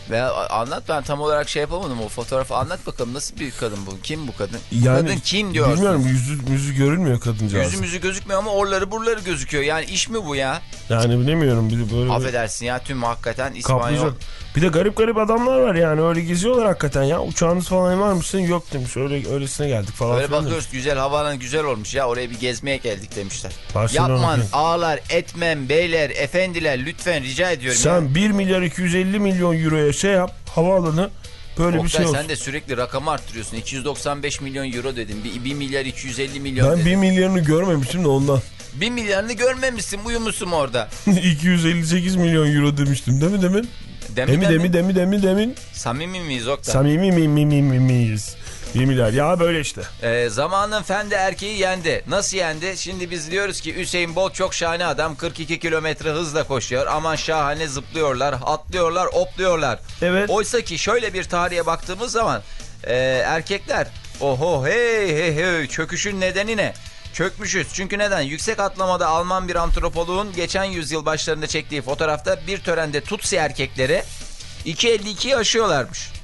Ve anlat ben tam olarak şey yapamadım o fotoğrafı anlat bakalım nasıl bir kadın bu? Kim bu kadın? Bu Yani kadın kim diyorsun? Bilmiyorum yüzü, yüzü görünmüyor kadıncağız. Yüzü müzü gözükmüyor ama orları buraları gözüküyor. Yani iş mi bu ya? Yani bilemiyorum bir böyle Affedersin ya tüm hakikaten İspanyol. Bir de garip garip adamlar var yani öyle geziyorlar hakikaten ya. Uçağınız falan var mısın? Yok demiş. Öyle öylesine geldik falan. Filan bakıyoruz güzel havaalanı güzel olmuş ya oraya bir gezmeye geldik demişler. Barcelona Yapman bakayım. ağalar etmem beyler efendiler lütfen rica ediyorum ya. Sen 1 milyar 250 milyon euroya şey yap havaalanı böyle bir Oktay şey olsun. sen de sürekli rakamı arttırıyorsun. 295 milyon euro dedin. 1, milyar 250 milyon Ben dedin. 1 milyarını görmemiştim de ondan. 1 milyarını görmemişsin uyumuşsun orada. 258 milyon euro demiştim değil mi demin? Demi demi demi demi demin. Samimi miyiz Oktay? Samimi mi mi mi mi miyiz? 1 milyar ya böyle işte. Ee, zamanın fendi erkeği yendi. Nasıl yendi? Şimdi biz diyoruz ki Hüseyin Bolt çok şahane adam. 42 kilometre hızla koşuyor. Aman şahane zıplıyorlar, atlıyorlar, opluyorlar. Evet. Oysa ki şöyle bir tarihe baktığımız zaman e, erkekler oho hey hey hey çöküşün nedeni ne? Çökmüşüz. Çünkü neden? Yüksek atlamada Alman bir antropoloğun geçen yüzyıl başlarında çektiği fotoğrafta bir törende Tutsi erkekleri 2.52'yi aşıyorlarmış.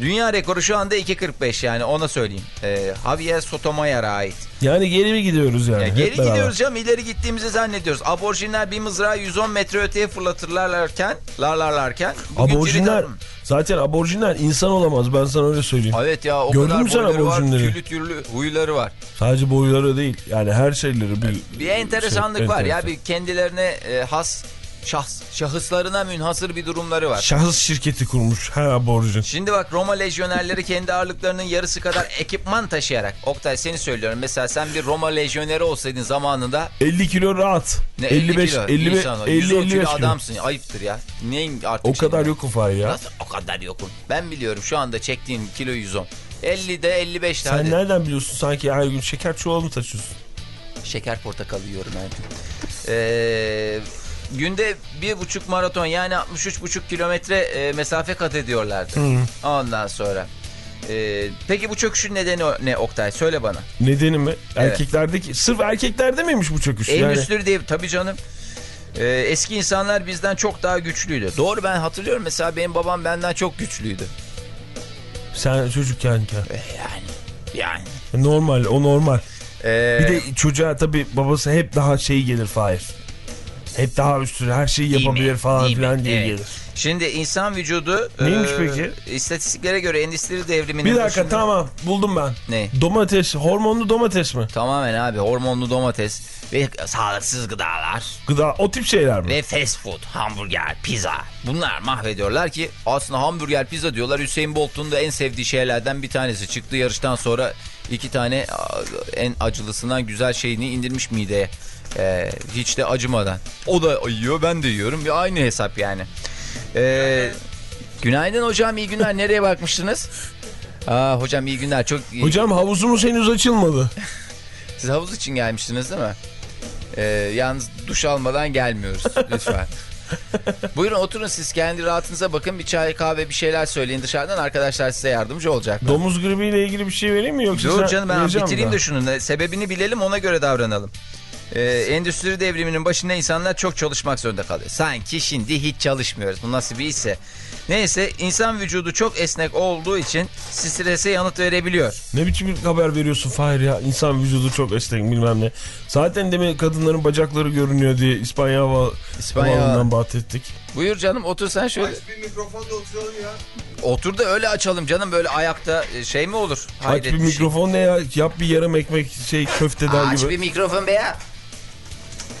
Dünya rekoru şu anda 2.45 yani ona söyleyeyim. Ee, Javier Sotomayar'a ait. Yani geri mi gidiyoruz yani? Ya geri beraber. gidiyoruz canım ileri gittiğimizi zannediyoruz. Aborjinler bir mızrağı 110 metre öteye fırlatırlarlarken, larlarlarken. Aborjinler zaten aborjinler insan olamaz ben sana öyle söyleyeyim. Evet ya o Gördün kadar boyları var, türlü türlü huyları var. Sadece boyları değil yani her şeyleri bir... Bir enteresanlık şey, var ya enteresan. bir kendilerine e, has şahs, şahıslarına münhasır bir durumları var. Şahıs şirketi kurmuş her aborjin. Şimdi bak Roma lejyonerleri kendi ağırlıklarının yarısı kadar ekipman taşıyarak. Oktay seni söylüyorum mesela sen bir Roma lejyoneri olsaydın zamanında 50 kilo rahat. ne 55 kilo 55 insan o, 50 110 55 kilo kilo. adamsın ya, ayıptır ya. Neyin artık O kadar şimdi? yokum Fahir ya. Nasıl o kadar yokum? Ben biliyorum şu anda çektiğim kilo 110. 50 de 55 de Sen hadi. nereden biliyorsun sanki her gün şeker çuvalı mı taşıyorsun? Şeker portakal yiyorum her gün. Ee, günde bir buçuk maraton yani 63,5 kilometre e, mesafe kat ediyorlardı. Ondan sonra. Ee, peki bu çöküşün nedeni ne Oktay? Söyle bana. Nedeni mi? Erkeklerdeki sırf erkeklerde miymiş bu çöküş? Yani Endüstri diye tabii canım. Ee, eski insanlar bizden çok daha güçlüydü. Doğru ben hatırlıyorum mesela benim babam benden çok güçlüydü. Sen çocukken. Yani yani. Normal o normal. Ee, Bir de çocuğa tabii babası hep daha şey gelir Fahir. Hep daha üstüne her şeyi yapabilir mi? falan filan diye Evet. gelir. Şimdi insan vücudu Neymiş e, peki? istatistiklere göre endüstri devriminin Bir dakika başında- tamam buldum ben. Ne? Domates, hormonlu domates mi? Tamamen abi hormonlu domates ve sağlıksız gıdalar Gıda o tip şeyler mi? ve fast food, hamburger, pizza. Bunlar mahvediyorlar ki aslında hamburger, pizza diyorlar. Hüseyin Bolt'un da en sevdiği şeylerden bir tanesi. Çıktığı yarıştan sonra iki tane en acılısından güzel şeyini indirmiş mideye. Ee, hiç de acımadan. O da yiyor ben de yiyorum. Bir aynı hesap yani. Ee, günaydın hocam iyi günler. Nereye bakmıştınız? Aa, hocam iyi günler. Çok Hocam havuzumuz henüz açılmadı. siz havuz için gelmiştiniz değil mi? Ee, yalnız duş almadan gelmiyoruz lütfen. Buyurun oturun siz kendi rahatınıza bakın bir çay kahve bir şeyler söyleyin dışarıdan arkadaşlar size yardımcı olacak. Domuz gribiyle ilgili bir şey vereyim mi yoksa Dur canım ben bitireyim de şunu sebebini bilelim ona göre davranalım. Ee, endüstri devriminin başında insanlar çok çalışmak zorunda kalıyor. Sanki şimdi hiç çalışmıyoruz. Bu nasıl bir işse. Neyse insan vücudu çok esnek olduğu için strese yanıt verebiliyor. Ne biçim bir haber veriyorsun Fahir ya? İnsan vücudu çok esnek bilmem ne. Zaten demin kadınların bacakları görünüyor diye İspanya hava, İspanya- havalından bahsettik. Buyur canım otur sen şöyle. bir mikrofonda oturalım ya. Otur da öyle açalım canım böyle ayakta e, şey mi olur? Aç Hayret bir şey. mikrofon ne ya? Yap bir yarım ekmek şey köfteden Aç gibi. bir mikrofon be ya.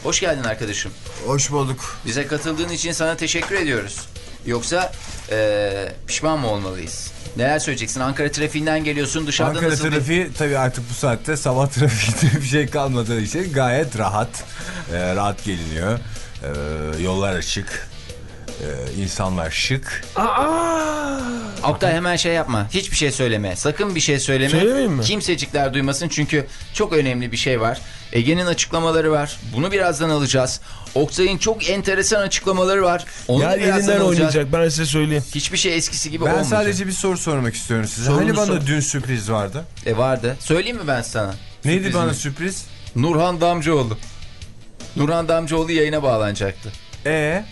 Hoş geldin arkadaşım. Hoş bulduk. Bize katıldığın için sana teşekkür ediyoruz. Yoksa eee, pişman mı olmalıyız? Neler söyleyeceksin? Ankara trafiğinden geliyorsun dışarıda Ankara nasıl bir- trafiği tabii artık bu saatte sabah trafiğinde bir şey kalmadığı için gayet rahat. Ee, rahat geliniyor. Ee, yollar açık. Ee, insanlar şık. Oktay hemen şey yapma. Hiçbir şey söyleme. Sakın bir şey söyleme. Söylemeyeyim mi? Kimsecikler duymasın çünkü çok önemli bir şey var. Ege'nin açıklamaları var. Bunu birazdan alacağız. Oktay'ın çok enteresan açıklamaları var. Onu Yer yerinden oynayacak ben size söyleyeyim. Hiçbir şey eskisi gibi Ben olmayacak. sadece bir soru sormak istiyorum size. Sorunu hani bana sor. dün sürpriz vardı? E vardı. Söyleyeyim mi ben sana? Neydi bana sürpriz? Nurhan Damcıoğlu. Nurhan Damcıoğlu yayına bağlanacaktı. Ee,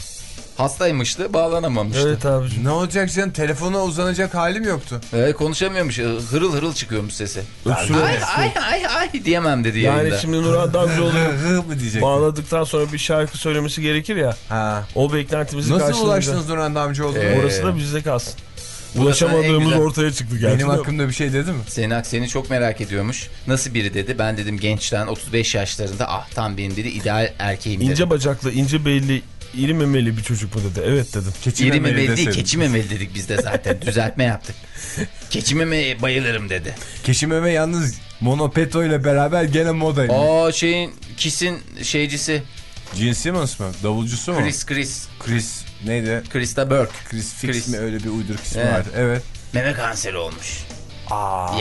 Hastaymıştı, bağlanamamıştı. Evet abiciğim. ne olacak canım? Telefona uzanacak halim yoktu. Evet, konuşamıyormuş. Hırıl hırıl çıkıyormuş sesi. Öksürüyor. Ay ay ay ay diyemem dedi Yani yayında. şimdi Nurhan Damcıoğlu Hı mı diyecek? bağladıktan sonra bir şarkı söylemesi gerekir ya. Ha. O beklentimizi Nasıl karşılayınca. ulaştınız Nurhan Damcıoğlu'na? Ee, Orası da bizde kalsın. Ulaşamadığımız ortaya çıktı gerçi. Benim hakkımda bir şey dedi mi? Senak seni çok merak ediyormuş. Nasıl biri dedi. Ben dedim gençten 35 yaşlarında ah tam benim dedi ideal erkeğim dedi. İnce bacaklı, ince belli, iri memeli bir çocuk mu dedi. Evet dedim. Keçi İri memeli memeli değil keçi memeli dedik biz de zaten. Düzeltme yaptık. Keçi memeye bayılırım dedi. Keçi meme yalnız Monopeto ile beraber gene modayım. O şeyin Kiss'in şeycisi Gene Simmons mı? Davulcusu mu? Chris Chris. Chris neydi? Krista Burke. Chris Fix Chris. mi öyle bir uyduruk ismi Evet. vardı. Evet. Meme kanseri olmuş.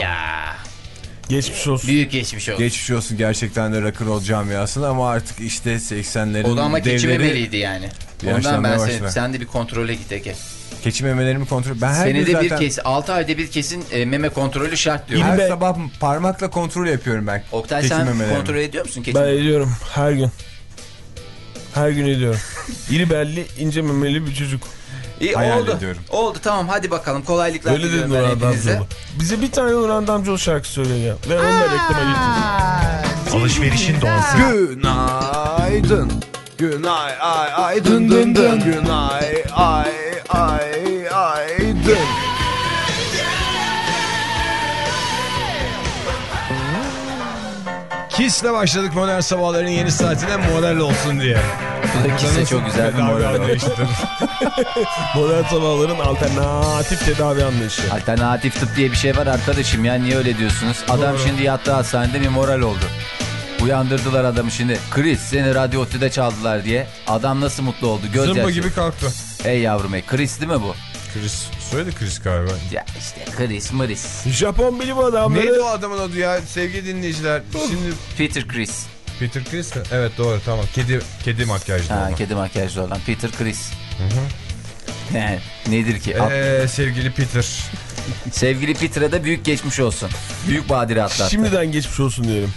Ya Geçmiş olsun. büyük geçmiş olsun. Geçmiş olsun gerçekten de rock'n'roll camiasında ama artık işte 80'lerin O da ama keçi devleri memeliydi yani. Ondan ben seni, sen de bir kontrole git Ege. keçi memelerimi kontrol... Ben her gün Senede zaten bir kez, 6 ayda bir kesin e, meme kontrolü şart diyor. her Be- sabah parmakla kontrol yapıyorum ben. Oktay keçi sen memelerimi. kontrol ediyor musun keçi? Ben ediyorum her gün. Her gün ediyorum. İri belli, ince memeli bir çocuk. İyi Hayal oldu. ediyorum. Oldu tamam hadi bakalım kolaylıklar Öyle dedi diliyorum ben Nurhan hepinize. Damcıoğlu. Bize bir tane Nurhan Damcıoğlu şarkı söyle ya. Ve onu da reklama getir. Alışverişin doğası Günaydın. Günay ay ay dın dın dın. Günay ay ay ay dın. Kiss'le başladık modern sabahların yeni saatine moral olsun diye. Kisse çok güzel bir moral oldu. Modern sabahların alternatif tedavi anlayışı. Alternatif tıp diye bir şey var arkadaşım ya niye öyle diyorsunuz? Adam şimdi yattı hastanede bir moral oldu. Uyandırdılar adamı şimdi. Chris seni radyo çaldılar diye. Adam nasıl mutlu oldu göz Zımba gibi kalktı. Hey yavrum hey Chris değil mi bu? Chris. Söyledi Chris galiba. Ya işte Chris Maris. Japon bilim adamları. Neydi o adamın adı ya sevgili dinleyiciler? Şimdi Peter Chris. Peter Chris mi? Evet doğru tamam. Kedi kedi makyajlı Ha, olan. kedi makyajlı olan Peter Chris. Yani nedir ki? Ee, sevgili Peter. Sevgili Peter'a da büyük geçmiş olsun. Büyük badire atlattı. Şimdiden geçmiş olsun diyelim.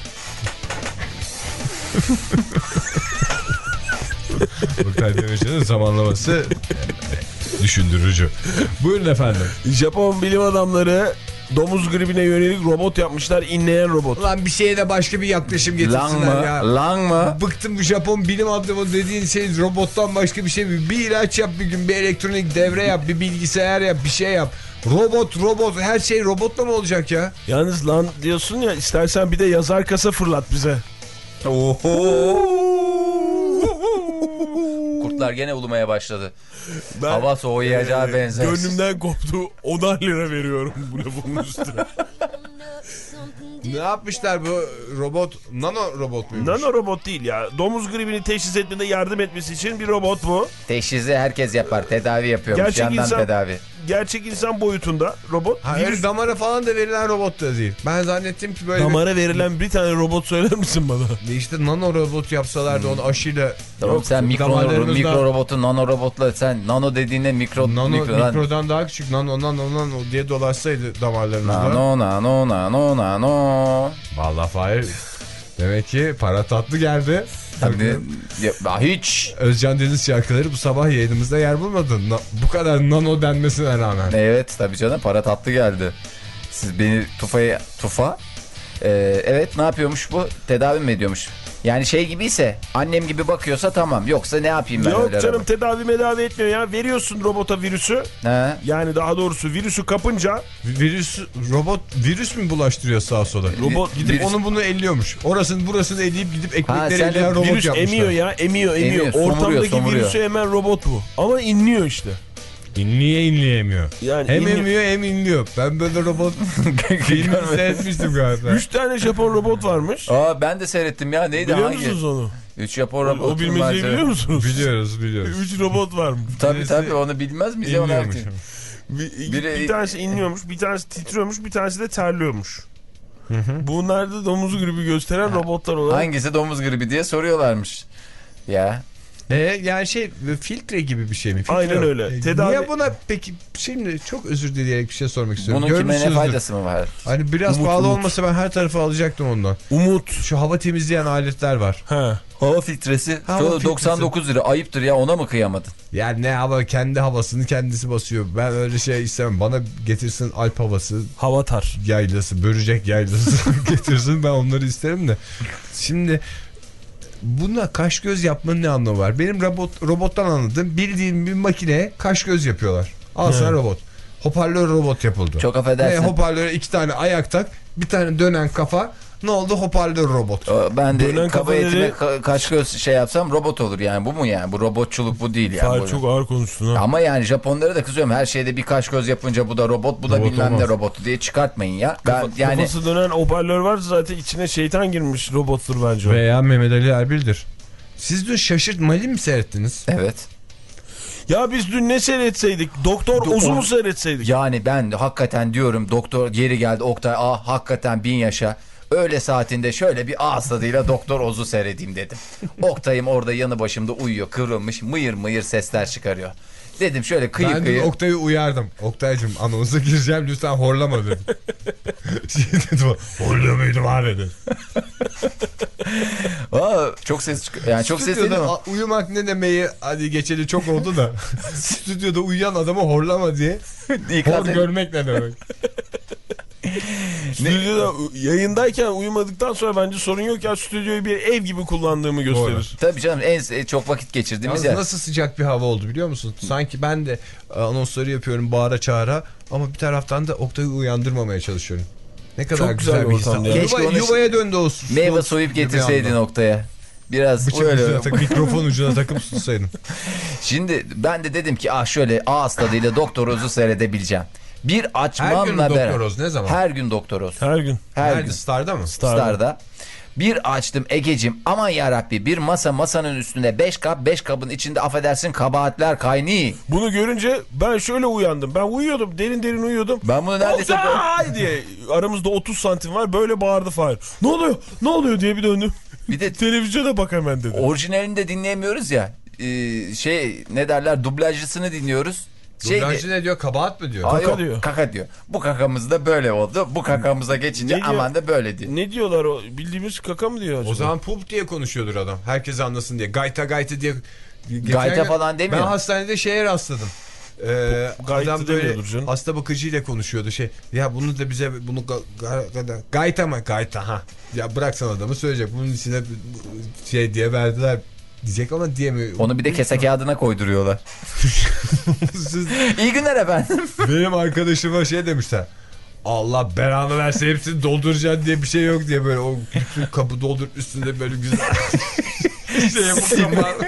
Oktay Demirci'nin zamanlaması düşündürücü. Buyurun efendim. Japon bilim adamları domuz gribine yönelik robot yapmışlar. inleyen robot. Ulan bir şeye de başka bir yaklaşım Lang getirsinler mı? ya. Lang mı? Bıktım bu Japon bilim adamı dediğin şey robottan başka bir şey mi? Bir ilaç yap bir gün bir elektronik devre yap bir bilgisayar yap bir şey yap. Robot robot her şey robotla mı olacak ya? Yalnız lan diyorsun ya istersen bir de yazar kasa fırlat bize. Kurtlar gene ulumaya başladı. Ben, Hava soğuyacağı e, benzer. Gönlümden koptu. 10'ar lira veriyorum buna bunun üstüne. Ne yapmışlar bu robot nano robot muymuş? Nano robot değil ya. Domuz gribini teşhis etmede yardım etmesi için bir robot bu. Teşhisi herkes yapar. Tedavi yapıyormuş. Gerçek Yandan insan- tedavi. Gerçek insan boyutunda robot. Ha, Virüs- damara falan da verilen robot da değil. Ben zannettim ki böyle Damara verilen bir tane robot söyler misin bana? işte nano robot yapsalardı onu aşıyla Tamam sen mikro, damarlarımızdan- mikro robotu nano robotla sen nano dediğinde mikro Nano, mikro, lan- mikrodan daha küçük nano nano nano diye dolaşsaydı damarlarımızda. nano nano nano nano. Vallahi Fahir demek ki para tatlı geldi. Tabii, ya, hiç. Özcan Deniz şarkıları bu sabah yayınımızda yer bulmadı. Na- bu kadar nano denmesine rağmen. Evet tabii canım para tatlı geldi. Siz beni tufaya tufa. Ee, evet ne yapıyormuş bu? Tedavi mi ediyormuş? Yani şey gibiyse annem gibi bakıyorsa tamam. Yoksa ne yapayım ben Yok canım tedavi medavi etmiyor ya. Veriyorsun robota virüsü. He? Yani daha doğrusu virüsü kapınca Virüs robot virüs mü bulaştırıyor sağa sola? Robot- gidip virüs- onu bunu elliyormuş. Orasını burasını elleyip gidip ekmekleri elleyen robot virüs yapmışlar. emiyor ya. Emiyor emiyor. Emiyor, Ortamdaki somuruyor. virüsü emen robot bu. Ama inliyor işte. Niye inleyemiyor? Yani Hem inliyor. emiyor hem inliyor. Ben böyle robot filmi seyretmiştim galiba. Üç tane Japon robot varmış. Aa ben de seyrettim ya neydi Biliyor hangi? musunuz onu? Üç Japon O, robotu. o bilmeceyi biliyor musunuz? Biliyoruz biliyoruz. Üç robot varmış. Tabii Birisi tabii onu bilmez miyiz? İnliyormuş. Bir, Biri- bir tanesi inliyormuş, bir tanesi titriyormuş, bir tanesi de terliyormuş. Bunlar da domuz gribi gösteren robotlar olarak. Hangisi domuz gribi diye soruyorlarmış. Ya. E, yani şey filtre gibi bir şey mi? Filtre Aynen yok. öyle. E, Tedavi- Niye buna peki şimdi çok özür dileyerek bir şey sormak istiyorum. Bunun kime ne faydası mı var? Hani biraz Umut, pahalı umut. olmasa ben her tarafa alacaktım ondan. Umut. Şu hava temizleyen aletler var. He. Hava filtresi. Hava filtresi. 99 lira ayıptır ya ona mı kıyamadın? Yani ne hava kendi havasını kendisi basıyor. Ben öyle şey istemem. Bana getirsin Alp havası, Havatar. yaylası, börecek yaylası getirsin. Ben onları isterim de. Şimdi buna kaş göz yapmanın ne anlamı var? Benim robot robottan anladığım bildiğim bir makine kaş göz yapıyorlar. Al sana robot. Hoparlör robot yapıldı. Çok affedersin. Ne hoparlöre iki tane ayak tak, bir tane dönen kafa. Ne oldu? Hoparlör robot. Ee, Ben de Dönen kaba kafaları- etime ka- kaç göz şey yapsam robot olur yani bu mu yani? Bu robotçuluk bu değil yani. Bu- çok ağır konuştun ha. Ama yani Japonlara da kızıyorum her şeyde bir kaş göz yapınca bu da robot bu da Robot bilmem ne robotu diye çıkartmayın ya. Ben yani Kafası dönen hoparlör varsa zaten içine şeytan girmiş robottur bence o. Veya Mehmet Ali Erbil'dir. Siz dün şaşırtmalı mi seyrettiniz? evet. Ya biz dün ne seyretseydik? Doktor Do- Oz'u mu seyretseydik? Yani ben hakikaten diyorum doktor geri geldi Oktay ah hakikaten bin yaşa. Öğle saatinde şöyle bir ağız tadıyla Doktor Oz'u seyredeyim dedim. Oktay'ım orada yanı başımda uyuyor kıvrılmış mıyır mıyır sesler çıkarıyor. Dedim şöyle kıyı ben kıyı. Oktay'ı uyardım. Oktay'cım anonsa gireceğim lütfen horlama dedim. şey dedim muydum abi dedi. Aa, çok ses çıkıyor. Yani çok ses değil Stüdyoda mi? a- uyumak ne demeyi hadi geçeli çok oldu da. Stüdyoda uyuyan adamı horlama diye. İkaz Hor görmek ne demek? Stüdyoda yayındayken uyumadıktan sonra bence sorun yok ya stüdyoyu bir ev gibi kullandığımı gösterir. Tabii canım en çok vakit geçirdiğimiz Yalnız yer. nasıl sıcak bir hava oldu biliyor musun? Sanki ben de e, anonsları yapıyorum bağıra çağıra ama bir taraftan da Oktay'ı uyandırmamaya çalışıyorum. Ne kadar Çok güzel, güzel bir. Keşke Yuva, yuvaya döndü o. su- Meyve soyup getirseydin anda. noktaya. Biraz Bıçak öyle. ucuna tak, mikrofon ucuna takıp tutsaydın. Şimdi ben de dedim ki ah şöyle ağız tadıyla Doktor Oz'u seyredebileceğim. Bir açmamla Her gün beraber. Doktor Oz ne zaman? Her gün Doktor Oz. Her gün. Her Nerede gün. Star'da mı? Star'da. Star'da. Bir açtım Egecim aman yarabbi bir masa masanın üstünde 5 kap 5 kabın içinde affedersin kabahatler kaynıyor. Bunu görünce ben şöyle uyandım. Ben uyuyordum. Derin derin uyuyordum. Ben bunu neredeyse Oktay diye aramızda 30 santim var. Böyle bağırdı Fahir. Ne oluyor? Ne oluyor diye bir döndüm. bir de Televizyona bak hemen dedi. orijinalini de dinleyemiyoruz ya. Ee, şey ne derler dublajcısını dinliyoruz. Şey Dublajcı ne diyor? Kabahat mı diyor? Aa, Kaka yok, diyor. Kaka diyor. Bu kakamız da böyle oldu. Bu kakamıza geçince Ne diyor? aman da böyle diyor. Ne diyorlar o? Bildiğimiz kaka mı diyor acaba? O zaman pup diye konuşuyordur adam. Herkes anlasın diye. Gayta gayta diye Geçen Gayta falan demiyor. Ben hastanede şeye rastladım. Ee, adam böyle canım. hasta bakıcıyla konuşuyordu şey. Ya bunu da bize bunu ga, ga, ga- gayta mı? Gayta ha. Ya bıraksan adamı söyleyecek. Bunun içine şey diye verdiler diyecek ama diyemiyor. Onu bir de kese kağıdına koyduruyorlar. Siz- İyi günler efendim. benim arkadaşıma şey demişler. Allah belanı verse hepsini dolduracaksın diye bir şey yok diye böyle o bütün kabı doldur üstünde böyle güzel şey yapıp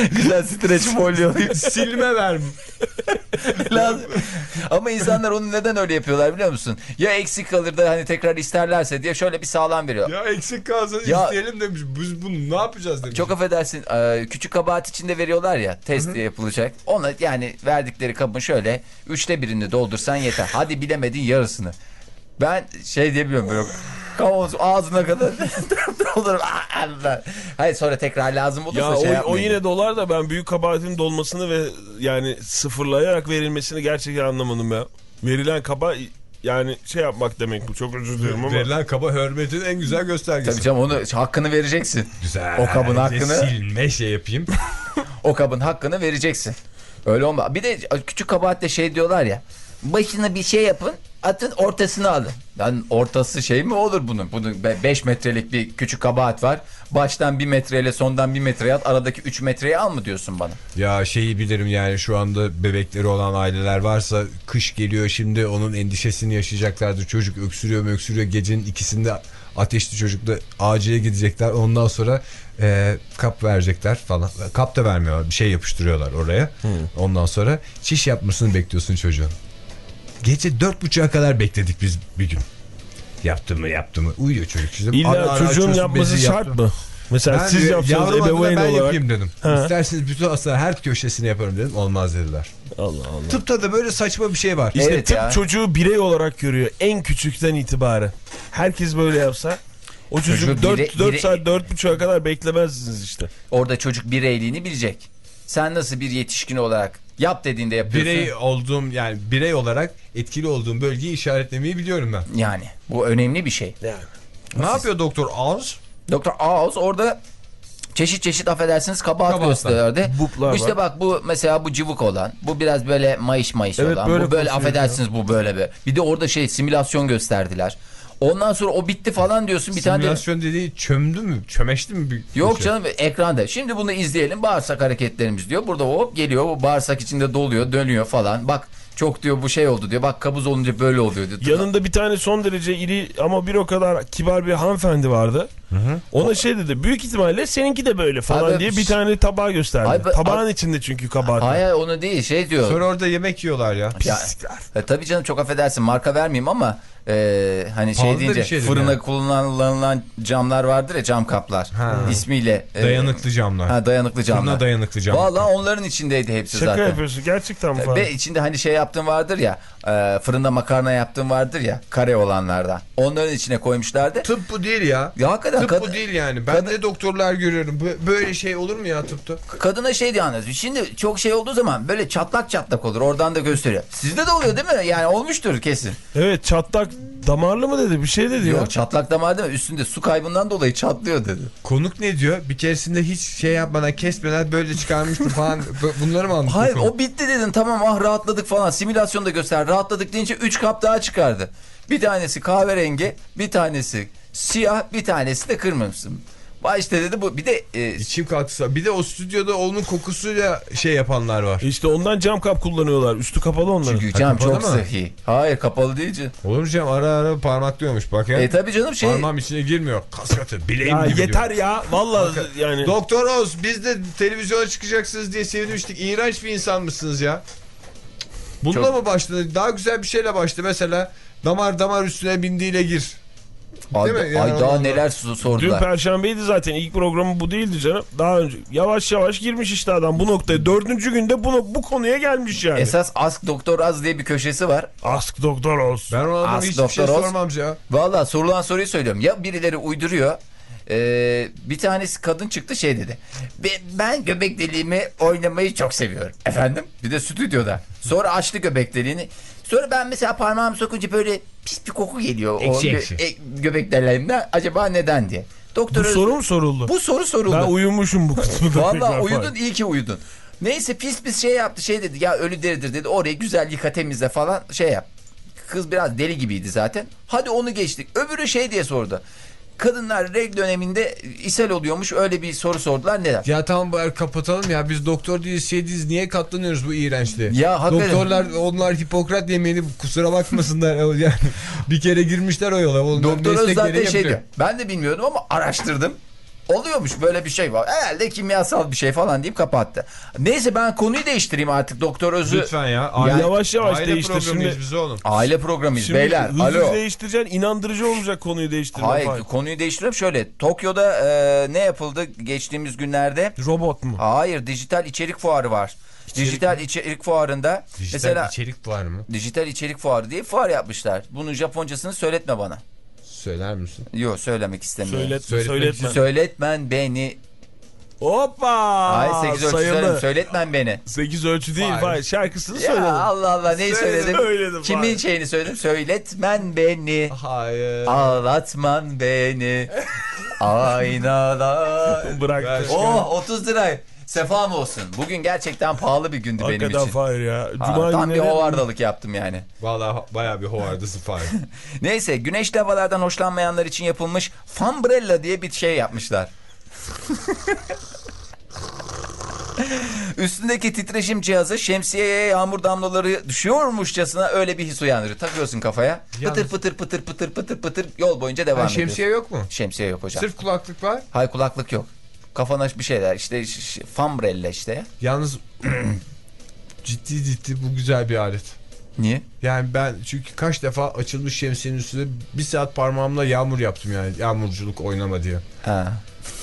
Güzel streç folyo. silme vermiş. lazım. Ama insanlar onu neden öyle yapıyorlar biliyor musun? Ya eksik kalır da hani tekrar isterlerse diye şöyle bir sağlam veriyor. Ya eksik kalsın Ya- isteyelim demiş. Biz bunu ne yapacağız demiş. Çok affedersin e, küçük kabahat içinde veriyorlar ya test yapılacak. Ona yani verdikleri kabın şöyle üçte birini doldursan yeter. Hadi bilemedin yarısını. Ben şey diyebiliyorum böyle kavanoz ağzına kadar doldurup "Aa, Allah." Hayır sonra tekrar lazım olursa Ya şey o, o yine dolar da ben büyük kabahatin dolmasını ve yani sıfırlayarak verilmesini gerçekten anlamadım ya. Verilen kaba yani şey yapmak demek bu çok özür dilerim ama. Verilen kaba hürmetin en güzel göstergesi. Tabii canım onu hakkını vereceksin. Güzel. O kabın hakkını- Silme şey yapayım. O kabın hakkını vereceksin. Öyle olma. Bir de küçük kabahatle şey diyorlar ya. Başına bir şey yapın atın ortasını alın. Lan ortası şey mi olur bunun? Bunun 5 metrelik bir küçük kabahat var. Baştan 1 metreyle sondan 1 metreye at. Aradaki 3 metreyi al mı diyorsun bana? ya şeyi bilirim yani şu anda bebekleri olan aileler varsa kış geliyor şimdi onun endişesini yaşayacaklardır. Çocuk öksürüyor mu öksürüyor gecenin ikisinde ateşli çocukla acile gidecekler. Ondan sonra e, kap verecekler falan. Kap da vermiyorlar bir şey yapıştırıyorlar oraya. Ondan sonra çiş yapmasını bekliyorsun çocuğun. Gece dört buçuğa kadar bekledik biz bir gün. Yaptı mı yaptı mı uyuyor çocuk. Şimdi ara İlla ara çocuğun açıyorsun, yapması şart yaptı. mı? Mesela Ben siz yapsanız ebeveyn ben olarak. yapayım dedim. Ha. İsterseniz bütün hasta her köşesini yaparım dedim. Olmaz dediler. Allah Allah. Tıpta da böyle saçma bir şey var. İşte Evet tıp ya. çocuğu birey olarak görüyor en küçükten itibaren. Herkes böyle yapsa o çocuk Çocuğu 4, bire- 4 bire- saat 4.30'a kadar beklemezsiniz işte. Orada çocuk bireyliğini bilecek. Sen nasıl bir yetişkin olarak yap dediğinde yapıyorsun. Birey olduğum yani birey olarak etkili olduğum bölgeyi işaretlemeyi biliyorum ben. Yani bu önemli bir şey. Ne yapıyor doktor Oz? Doktor Ağuz orada çeşit çeşit affedersiniz kabahat Kabahatler. gösteriyordu. Buplar işte var. bak bu mesela bu cıvık olan. Bu biraz böyle mayış mayış Evet, olan. böyle bu böyle affedersiniz bu böyle bir. Bir de orada şey simülasyon gösterdiler. Ondan sonra o bitti falan diyorsun bir tane de... Simülasyon dediği çömdü mü? Çömeşti mi? Bir Yok şey? canım ekranda. Şimdi bunu izleyelim bağırsak hareketlerimiz diyor. Burada hop geliyor bu bağırsak içinde doluyor dönüyor falan. Bak çok diyor bu şey oldu diyor. Bak kabuz olunca böyle oluyor diyor. Yanında bir tane son derece iri ama bir o kadar kibar bir hanımefendi vardı. Ona şey dedi büyük ihtimalle seninki de böyle falan Abi, diye bir tane tabağı gösterdi. Ay, be- Tabağın ay- içinde çünkü kabahat. Hayır onu değil şey diyor. Sonra orada yemek yiyorlar ya. Ya, e, tabii canım çok affedersin marka vermeyeyim ama e, hani şey Pahalı da deyince şeydir fırına yani. kullanılan camlar vardır ya cam kaplar Ha. ismiyle. e, Dayanıklı camlar. Ha, dayanıklı camlar. Fırına dayanıklı camlar. Valla onların içindeydi hepsi Şaka zaten. yapıyorsun gerçekten mi falan. Ve içinde hani şey yaptığın vardır ya e, fırında makarna yaptığın vardır ya kare olanlardan. Onların içine koymuşlardı. Tıp bu değil ya. Ya hakikaten Tıp bu değil yani. Ben kadın- de doktorlar görüyorum. Bö- Böyle şey olur mu ya tıpta? kadına şey diye. Şimdi çok şey olduğu zaman böyle çatlak çatlak olur. Oradan da gösteriyor. Sizde de oluyor değil mi? Yani olmuştur kesin. Evet çatlak damarlı mı dedi bir şey dedi ya. Yok çatlak damar değil mi? Üstünde su kaybından dolayı çatlıyor dedi. Konuk ne diyor? Bir keresinde hiç şey yapmadan kesmeden böyle çıkarmıştı falan. Bunları mı anlatıyor? Hayır o bitti dedin tamam ah rahatladık falan simülasyonda göster rahatladık deyince 3 kap daha çıkardı. Bir tanesi kahverengi bir tanesi siyah bir tanesi de kırmızı. Vay işte dedi bu bir de e, İçim kalktı. Bir de o stüdyoda onun kokusuyla şey yapanlar var. İşte ondan cam kap kullanıyorlar. Üstü kapalı onların. çünkü cam kapalı çok sıhhi. Hayır kapalı değil canım. Olur mu canım? Ara ara parmaklıyormuş bak ya. E tabi canım şey Parmağım içine girmiyor. Kaskatı. Bileğim Ya gibi yeter diyor. ya. Vallahi yani. Doktor Oz biz de televizyona çıkacaksınız diye sevinmiştik. İğrenç bir insan mısınız ya? Bununla Çok- mı başladı? Daha güzel bir şeyle başladı. Mesela damar damar üstüne bindiğiyle gir. Ay, mi? Yani ay daha ondan- neler su- Dün sordular. perşembeydi zaten. ilk programı bu değildi canım. Daha önce yavaş yavaş girmiş işte adam bu noktaya. Dördüncü günde bu, bu konuya gelmiş yani. Esas Ask Doktor Az diye bir köşesi var. Ask doktor olsun. Ben o adama As hiçbir şey Oz. sormam ya. Valla sorulan soruyu söylüyorum. Ya birileri uyduruyor. Ee, bir tanesi kadın çıktı şey dedi. "Be- Ben göbek deliğimi oynamayı çok seviyorum. Efendim? Bir de stüdyoda. Sonra açtı göbek deliğini. Sonra ben mesela parmağımı sokunca böyle pis bir koku geliyor. o Ekşi gö- ekşi. e- göbek deliğimden. Acaba neden diye. Doktor Bu soru mu soruldu? Bu soru soruldu. Ben uyumuşum bu kutuda. Vallahi uyudun iyi ki uyudun. Neyse pis pis şey yaptı şey dedi ya ölü deridir dedi orayı güzel yıka temizle falan şey yap. Kız biraz deli gibiydi zaten. Hadi onu geçtik. Öbürü şey diye sordu. Kadınlar regl döneminde ishal oluyormuş öyle bir soru sordular neden? Ya tamam bari kapatalım ya biz doktor değiliz şey değiliz niye katlanıyoruz bu iğrençliğe? Ya hakikaten. Doktorlar onlar Hipokrat yemeğini kusura bakmasınlar yani bir kere girmişler o yola. Doktor zaten şey yapıyor. diyor. Ben de bilmiyordum ama araştırdım. Oluyormuş böyle bir şey var. Herhalde kimyasal bir şey falan deyip kapattı. Neyse ben konuyu değiştireyim artık Doktor Öz'ü. Lütfen ya. Ya yavaş yavaş aile değiştir programıyız şimdi. biz oğlum. Aile programıyız Şimdi beyler. hızlı Alo. değiştireceksin inandırıcı olacak konuyu değiştirme. Hayır Fahir. konuyu değiştiriyorum şöyle. Tokyo'da e, ne yapıldı geçtiğimiz günlerde? Robot mu? Hayır dijital içerik fuarı var. dijital içerik fuarında Dijital mesela içerik var mı? dijital içerik fuarı diye fuar yapmışlar. Bunun Japoncasını söyletme bana. Söyler misin? Yok söylemek istemiyorum. Söylet, Söyletmek söyletme. Söyletmen beni. Hoppa! Ay 8 ölçü söyledim. sayıldı. Söyletmen beni. 8 ölçü değil. Fahir. Fahir. Şarkısını Ya söyledim. Allah Allah neyi Söyledim, söyledim? söyledim, Kimin Fahir. şeyini söyledim? Söyletmen beni. Hayır. Ağlatman beni. Aynalar. Bıraktı. Oh 30 lira. Sefa mı olsun? Bugün gerçekten pahalı bir gündü benim Hakikaten için. Fahir ya. Ha, Cuma tam bir hovardalık yaptım yani. Valla baya bir hovardası Fahir. Neyse güneşli havalardan hoşlanmayanlar için yapılmış Fambrella diye bir şey yapmışlar. Üstündeki titreşim cihazı şemsiyeye yağmur damlaları düşüyormuşçasına öyle bir his uyandırır. Takıyorsun kafaya. Pıtır pıtır pıtır pıtır pıtır pıtır yol boyunca devam Ha, ediyor. şemsiye yok mu? Şemsiye yok hocam. Sırf kulaklık var. Hay kulaklık yok. Kafana bir şeyler işte Fambrella işte. Yalnız ciddi ciddi bu güzel bir alet. Niye? Yani ben çünkü kaç defa açılmış şemsiyenin üstünde bir saat parmağımla yağmur yaptım yani. Yağmurculuk oynama diye. Ha.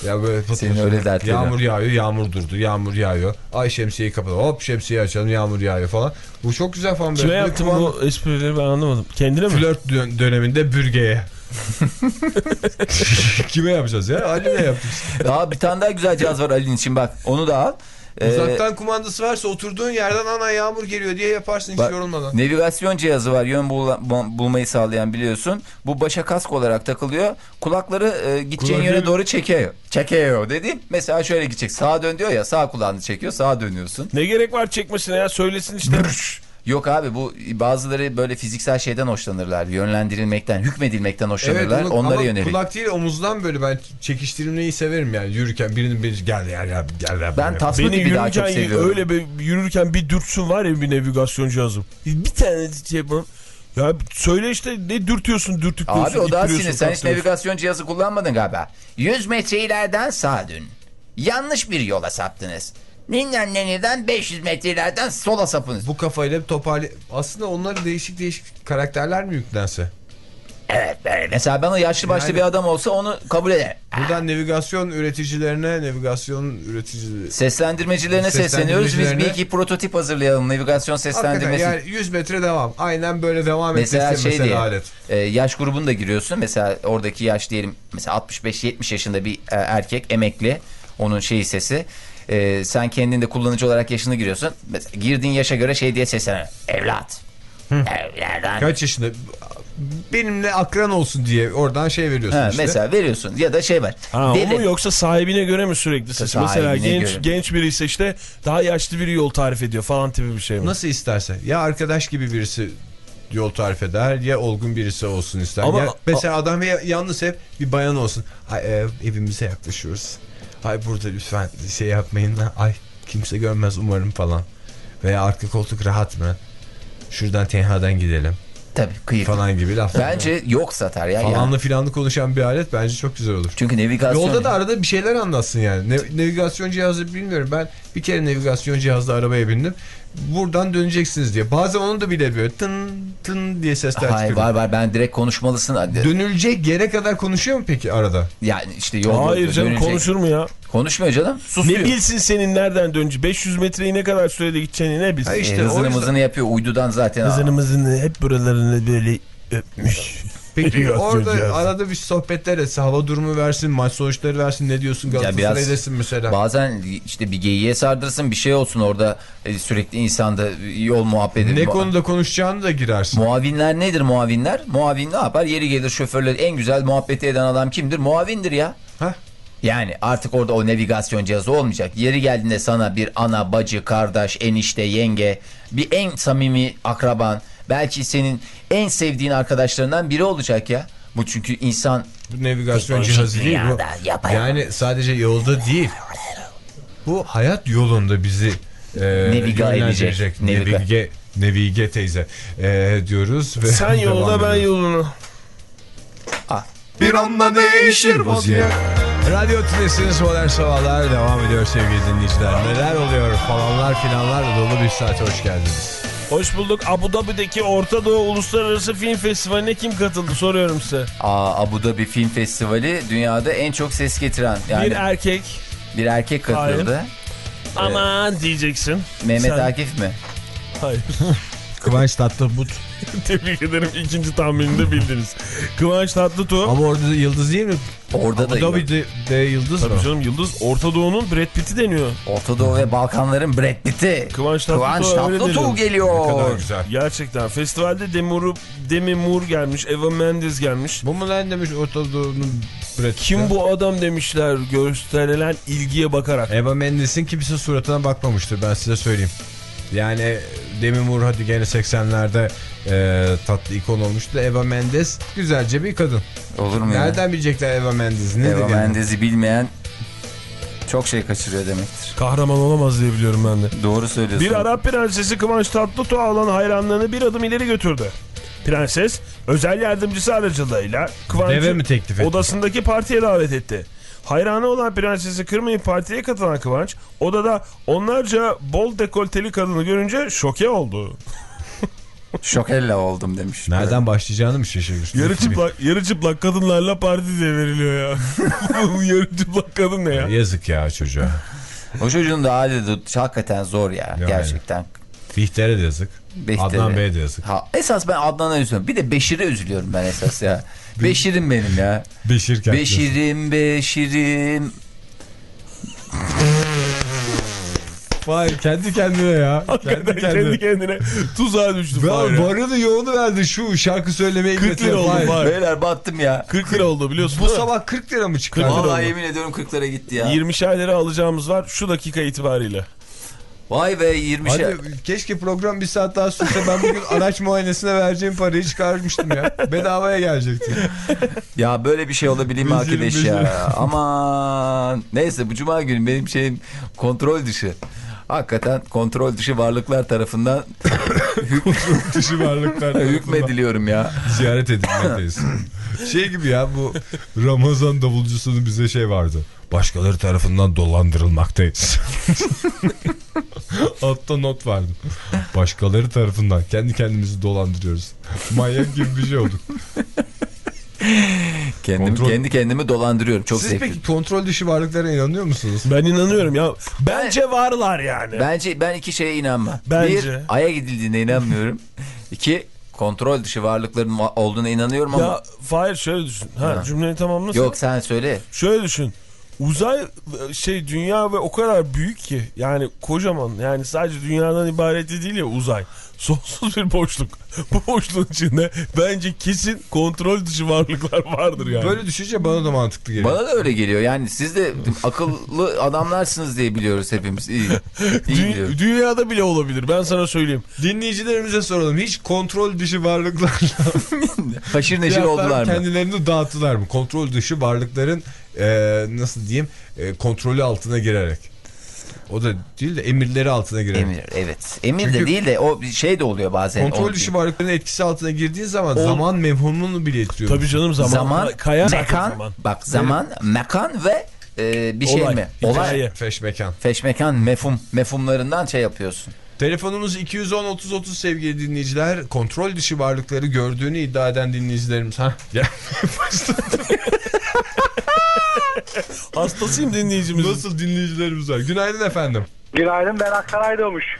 Ya böyle pıt Senin pıt öyle dertlerin Yağmur yağıyor, yağmur durdu, yağmur yağıyor. Ay şemsiyeyi kapat. Hop şemsiyeyi açalım, yağmur yağıyor falan. Bu çok güzel falan. Kime yaptın bu esprileri ben anlamadım. Kendine mi? Flört dön- döneminde bürgeye. Kime yapacağız ya? Ali'ne yaptık. Daha bir tane daha güzel cihaz var Ali'nin için bak. Onu da al. Ee, Uzaktan kumandası varsa oturduğun yerden ana yağmur geliyor diye yaparsın hiç Bak, yorulmadan. Navigasyon cihazı var yön bul- bu- bulmayı sağlayan biliyorsun. Bu başa kask olarak takılıyor. Kulakları e, gideceğin Kulakları- yöne doğru çekiyor. Çekiyor dediğim mesela şöyle gidecek. Sağa dön diyor ya sağ kulağını çekiyor sağa dönüyorsun. Ne gerek var çekmesine ya söylesin işte. Yok abi bu bazıları böyle fiziksel şeyden hoşlanırlar. Yönlendirilmekten, hükmedilmekten hoşlanırlar. onu- Onlara ama yönelik. kulak değil omuzdan böyle ben çekiştirmeyi severim yani yürürken birinin beni gel ya gel gel gel. Ben tasma Beni gibi daha çok yürürken seviyorum. öyle bir yürürken bir dürtsün var ya bir navigasyon cihazım. Bir tane şey yapalım. Ya söyle işte ne dürtüyorsun dürtüklüyorsun. Abi o daha sinir. Sen hiç navigasyon cihazı kullanmadın galiba. 100 metre ileriden sağa dön. Yanlış bir yola saptınız. Ninnan neniden 500 metre ileriden sola sapınız. Bu kafayla toparlı... Aslında onları değişik değişik karakterler mi yüklense? Evet böyle. Mesela bana yaşlı başlı Yani- bir adam olsa onu kabul eder. Buradan navigasyon üreticilerine, navigasyon üreticileri... Seslendirmecilerine sesleniyoruz. Biz bir iki prototip hazırlayalım. Navigasyon seslendirmesi. yani 100 metre devam. Aynen böyle devam Mesela ettirse şey mesela diye alet. e, yaş grubunu da giriyorsun. Mesela oradaki yaş diyelim mesela 65-70 yaşında bir e, erkek emekli. Onun şeyi sesi. E, sen kendin de kullanıcı olarak yaşını giriyorsun. Mesela girdiğin yaşa göre şey diye sesleniyor. Evlat. Evladan. Kaç yaşında? Benimle akran olsun diye oradan şey veriyorsun Ha, işte. Mesela veriyorsun ya da şey var. Ha, o Deli. mu yoksa sahibine göre mi sürekli ses? Mesela genç göre. genç biri ise işte daha yaşlı biri yol tarif ediyor falan tipi bir şey mi? Nasıl isterse. Ya arkadaş gibi birisi yol tarif eder ya olgun birisi olsun ister. Ama- ya mesela adam ya, yalnız hep bir bayan olsun. Ay e, evimize yaklaşıyoruz. Ay burada lütfen şey yapmayın. da. Ay kimse görmez umarım falan. Veya arka koltuk rahat mı? Şuradan tenhadan gidelim Tabii kıyık. falan gibi laflar. Bence yok satar ya. Falanlı filanlı konuşan bir alet bence çok güzel olur. Çünkü navigasyon. Yolda da arada bir şeyler anlatsın yani. Ne- navigasyon cihazı bilmiyorum. Ben bir kere navigasyon cihazlı arabaya bindim. Buradan döneceksiniz diye. Bazen onu da bilemiyor. Tın tın diye sesler Hayır çıkıyor. var var ben direkt konuşmalısın. Dönülecek yere kadar konuşuyor mu peki arada? Yani işte yol Hayır canım dönecek. konuşur mu ya? Konuşmuyor canım. Susuyor. Ne bilsin senin nereden döneceği? 500 metreyi ne kadar sürede gideceğini ne bilsin? Ha işte E, hızını yüzden- mızını yapıyor uydudan zaten. Hızını mızını hep buralarını böyle etmiş. Peki orada cihazı. arada bir sohbetler etse hava durumu versin maç sonuçları versin ne diyorsun Galatasaray desin mesela. Bazen işte bir geyiğe sardırsın bir şey olsun orada e, sürekli insanda yol muhabbeti. Ne konuda konuşacağını da girersin. Muavinler nedir muavinler? Muavin ne yapar? Yeri gelir şoförler en güzel muhabbeti eden adam kimdir? Muavindir ya. Heh. Yani artık orada o navigasyon cihazı olmayacak. Yeri geldiğinde sana bir ana, bacı, kardeş, enişte, yenge, bir en samimi akraban, belki senin en sevdiğin arkadaşlarından biri olacak ya. Bu çünkü insan Bu navigasyon cihazı değil bu. Yani sadece yolda değil. Bu hayat yolunda bizi e, Naviga yönlendirecek. edecek. Naviga. Nevige, Nevige teyze e, diyoruz. Ve Sen yoluna ben yolunu. Bir anda değişir vaziyet Radyo Tülesi'niz Modern Sabahlar devam ediyor sevgili dinleyiciler. Neler oluyor falanlar filanlarla dolu bir saate hoş geldiniz. Hoş bulduk. Abu Dhabi'deki Orta Doğu Uluslararası Film Festivali'ne kim katıldı soruyorum size. Aa, Abu Dhabi Film Festivali dünyada en çok ses getiren yani Bir bir, erkek erkek katıldı. aman diyeceksin. Mehmet Sen- Akif mi? Hayır. Kıvanç Tatlıbut. Tebrik ederim ikinci tahmininde bildiniz. Kıvanç Tatlıtuğ. Ama orada da yıldız değil mi? Orada da Abu Dhabi'de de yıldız mı? Tabii canım Yıldız Orta Doğu'nun Brad Pitt'i deniyor. Orta Doğu ve Balkanların Brad Pitt'i. Kıvanç Tatlıtuğ Kıvanç Tatlıtuğ deniyor. Ne geliyor. kadar güzel. Gerçekten. Festivalde Demi Moore, Demi Moore gelmiş, Eva Mendes gelmiş. Bu mu lan demiş Orta Doğu'nun Brad Kim Pitt'i? bu adam demişler gösterilen ilgiye bakarak. Eva Mendes'in kimse suratına bakmamıştır ben size söyleyeyim. Yani Demi Moore hadi gene 80'lerde e, tatlı ikon olmuştu. Eva Mendes güzelce bir kadın. Olur mu ya? Nereden bilecekler Eva Mendes? Nedir Eva yani? Mendes'i bilmeyen çok şey kaçırıyor demektir. Kahraman olamaz diye biliyorum ben de. Doğru söylüyorsun. Bir Arap prensesi Kıvanç Tatlıtuğ'a olan hayranlığını bir adım ileri götürdü. Prenses özel yardımcısı aracılığıyla Kıvanç'ı odasındaki partiye davet etti. Hayranı olan prensesi kırmayıp partiye katılan Kıvanç odada onlarca bol dekolteli kadını görünce şoke oldu. Şokella oldum demiş. Nereden başlayacağını mı şaşırmış? Yarı çıplak, yarı çıplak kadınlarla parti diye veriliyor ya. Yarı çıplak kadın ne ya? Yazık ya çocuğa. O çocuğun da hali de hakikaten zor ya. Yani. Gerçekten. Bihter'e de yazık. Bihter'e. Adnan Bey'e de yazık. Ha, esas ben Adnan'a üzülüyorum. Bir de Beşir'e üzülüyorum ben esas ya. Beşir'im benim ya. Beşir Kent. Beşir'im, Beşir'im. Vay kendi kendine ya. Hakikaten kendi kendine tuzağa düştü. Ben varını yoğunu verdi şu şarkı söylemeye 40 lira oldu. Fahir. Beyler battım ya. 40 lira oldu biliyorsun Bu sabah 40 lira mı çıktı? 40 lira Vallahi oldu. yemin ediyorum 40'lara gitti ya. 20'şer lira alacağımız var şu dakika itibariyle. Vay be 20 şey. Keşke program bir saat daha sürse ben bugün araç muayenesine vereceğim parayı çıkarmıştım ya. Bedavaya gelecekti. Ya böyle bir şey olabilir mi arkadaş ya? Aman. Neyse bu cuma günü benim şeyim kontrol dışı. Hakikaten kontrol dışı varlıklar tarafından Dışı varlıklar. hükmediliyorum ya. Ziyaret edilmekteyiz. Şey gibi ya bu Ramazan davulcusunun bize şey vardı. Başkaları tarafından dolandırılmaktayız. Altta not vardı. Başkaları tarafından kendi kendimizi dolandırıyoruz. Manyak gibi bir şey olduk. Kendim, Kontrol- Kendi kendimi dolandırıyorum. Çok Siz zevkli. peki kontrol dışı varlıklara inanıyor musunuz? Ben inanıyorum ya. Bence varlar yani. Bence ben iki şeye inanmam. Bence. Bir, aya gidildiğine inanmıyorum. İki, kontrol dışı varlıkların va- olduğuna inanıyorum ama... Ya Fahir şöyle düşün. Ha, Ha. cümleyi tamamlasın. Yok sen söyle. Şöyle düşün. Uzay şey dünya ve o kadar büyük ki yani kocaman yani sadece dünyadan ibaret de değil ya uzay. Sonsuz bir boşluk. Bu boşluğun içinde bence kesin kontrol dışı varlıklar vardır yani. Böyle düşünce bana da mantıklı geliyor. Bana da öyle geliyor. Yani siz de akıllı adamlarsınız diye biliyoruz hepimiz. İyi. İyi Dü- biliyoruz. dünyada bile olabilir ben sana söyleyeyim. Dinleyicilerimize soralım. Hiç kontrol dışı varlıklarla Haşır neşir oldular mı? kendilerini dağıttılar mı? Kontrol dışı varlıkların e, nasıl diyeyim e, kontrolü altına girerek. O da değil de emirleri altına girerek. Emir evet. Emir de Çünkü- değil de o şey de oluyor bazen. Kontrol dışı varlıkların etkisi altına girdiğin zaman O- zaman mevhumunu bile yitiriyor. Tabii canım zaman. zaman, kaya mekan, zaman. bak zaman, mekan ve e, bir şey Olay, mi? hikaye. Olay, Feş mekan. feşmekan, mefhum, mefhumlarından şey yapıyorsun. Telefonumuz 210 30 30 sevgili dinleyiciler. Kontrol dışı varlıkları gördüğünü iddia eden dinleyicilerimiz. Ha, gel. Hastasıyım dinleyicimizin. Nasıl dinleyicilerimiz var? Günaydın efendim. Günaydın ben Aksaray doğmuş.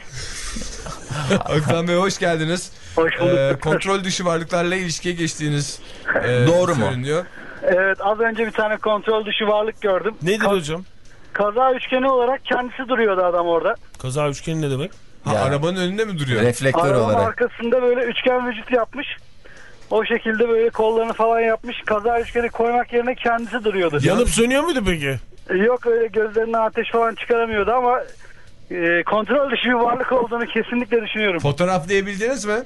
Aktan Bey hoş geldiniz. Hoş bulduk. Ee, kontrol dışı varlıklarla ilişkiye geçtiğiniz e, Doğru mu? söyleniyor. Evet az önce bir tane kontrol dışı varlık gördüm. Nedir Ka- hocam? Kaza üçgeni olarak kendisi duruyordu adam orada. Kaza üçgeni ne demek? Ha, arabanın önünde mi duruyor? Reflektör Arabanın olarak. arkasında böyle üçgen vücut yapmış. O şekilde böyle kollarını falan yapmış. Kaza üçgeni koymak yerine kendisi duruyordu. Yanıp sönüyor muydu peki? Yok öyle gözlerinden ateş falan çıkaramıyordu ama e, kontrol dışı bir varlık olduğunu kesinlikle düşünüyorum. Fotoğraflayabildiniz mi?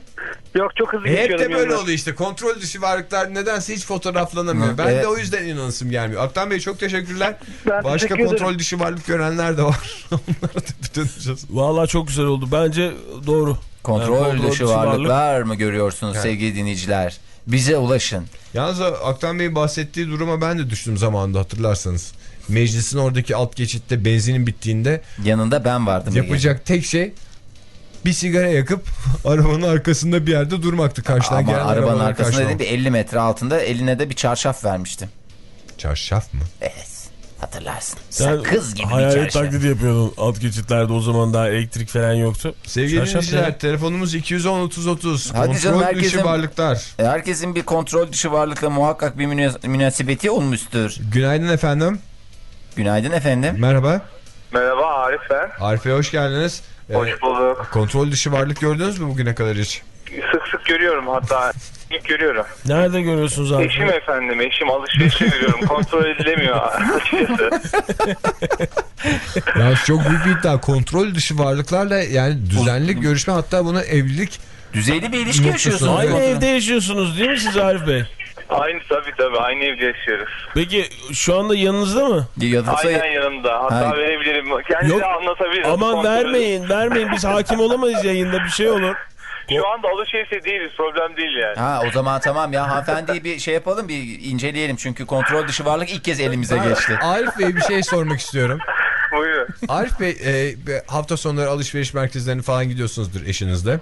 Yok çok hızlı Hep geçiyordum. de böyle yanından. oluyor işte. Kontrol dışı varlıklar nedense hiç fotoğraflanamıyor. Hı, Ben evet. de o yüzden inanasım gelmiyor. Aktan Bey çok teşekkürler. Ben Başka teşekkür kontrol ederim. dışı varlık görenler de var. Onlara da bir döneceğiz. Vallahi çok güzel oldu. Bence doğru. Kontrol Yani dışı varlıklar mı görüyorsunuz sevgili dinleyiciler? Bize ulaşın. Yalnız Aktan Bey'in bahsettiği duruma ben de düştüm zamanında hatırlarsanız. Meclisin oradaki alt geçitte benzinin bittiğinde Yanında ben vardım. Ege. yapacak tek şey bir sigara yakıp arabanın arkasında bir yerde durmaktı. Karşıdan Ama gelen arabanın arabaları arkasında dedim bir 50 metre altında eline de bir çarşaf vermiştim. Çarşaf mı? Evet. Hatırlarsın. Sen Sen kız gibi bir hayalet taklidi yapıyordun alt geçitlerde o zaman daha elektrik falan yoktu. Sevgili dinleyiciler telefonumuz 210 30 30. Hadi Kontrol canım, dışı herkesin- varlıklar. E, Herkesin bir kontrol dışı varlıkla muhakkak bir münas- münasebeti olmuştur. Günaydın efendim. Günaydın efendim. Merhaba. Merhaba Arif ben. Arif Bey hoş geldiniz. Ee, Hoş bulduk. kontrol dışı varlık gördünüz mü bugüne kadar hiç? Sık sık görüyorum hatta ilk görüyorum. Nerede görüyorsunuz abi? Eşim efendim eşim alışverişe görüyorum kontrol edilemiyor açıkçası. Ya çok büyük bir iddia. Kontrol dışı varlıklarla yani düzenli görüşme hatta bunu evlilik Düzeyli bir ilişki yaşıyorsunuz. Aynı evde yaşıyorsunuz değil mi siz Arif Bey? Aynı tabii tabii aynı evde yaşıyoruz. Peki şu anda yanınızda mı? Yadırsa- Aynen yanımda hatta Ha. verebilirim. Kendisi Yok. anlatabilirim. Aman vermeyin vermeyin biz hakim olamayız yayında bir şey olur. Şu anda alışverişte değiliz problem değil yani. Ha o zaman tamam ya hanımefendiyi bir şey yapalım bir inceleyelim çünkü kontrol dışı varlık ilk kez elimize geçti. Arif Bey bir şey sormak istiyorum. Buyurun. Arif Bey e, hafta sonları alışveriş merkezlerine falan gidiyorsunuzdur eşinizle.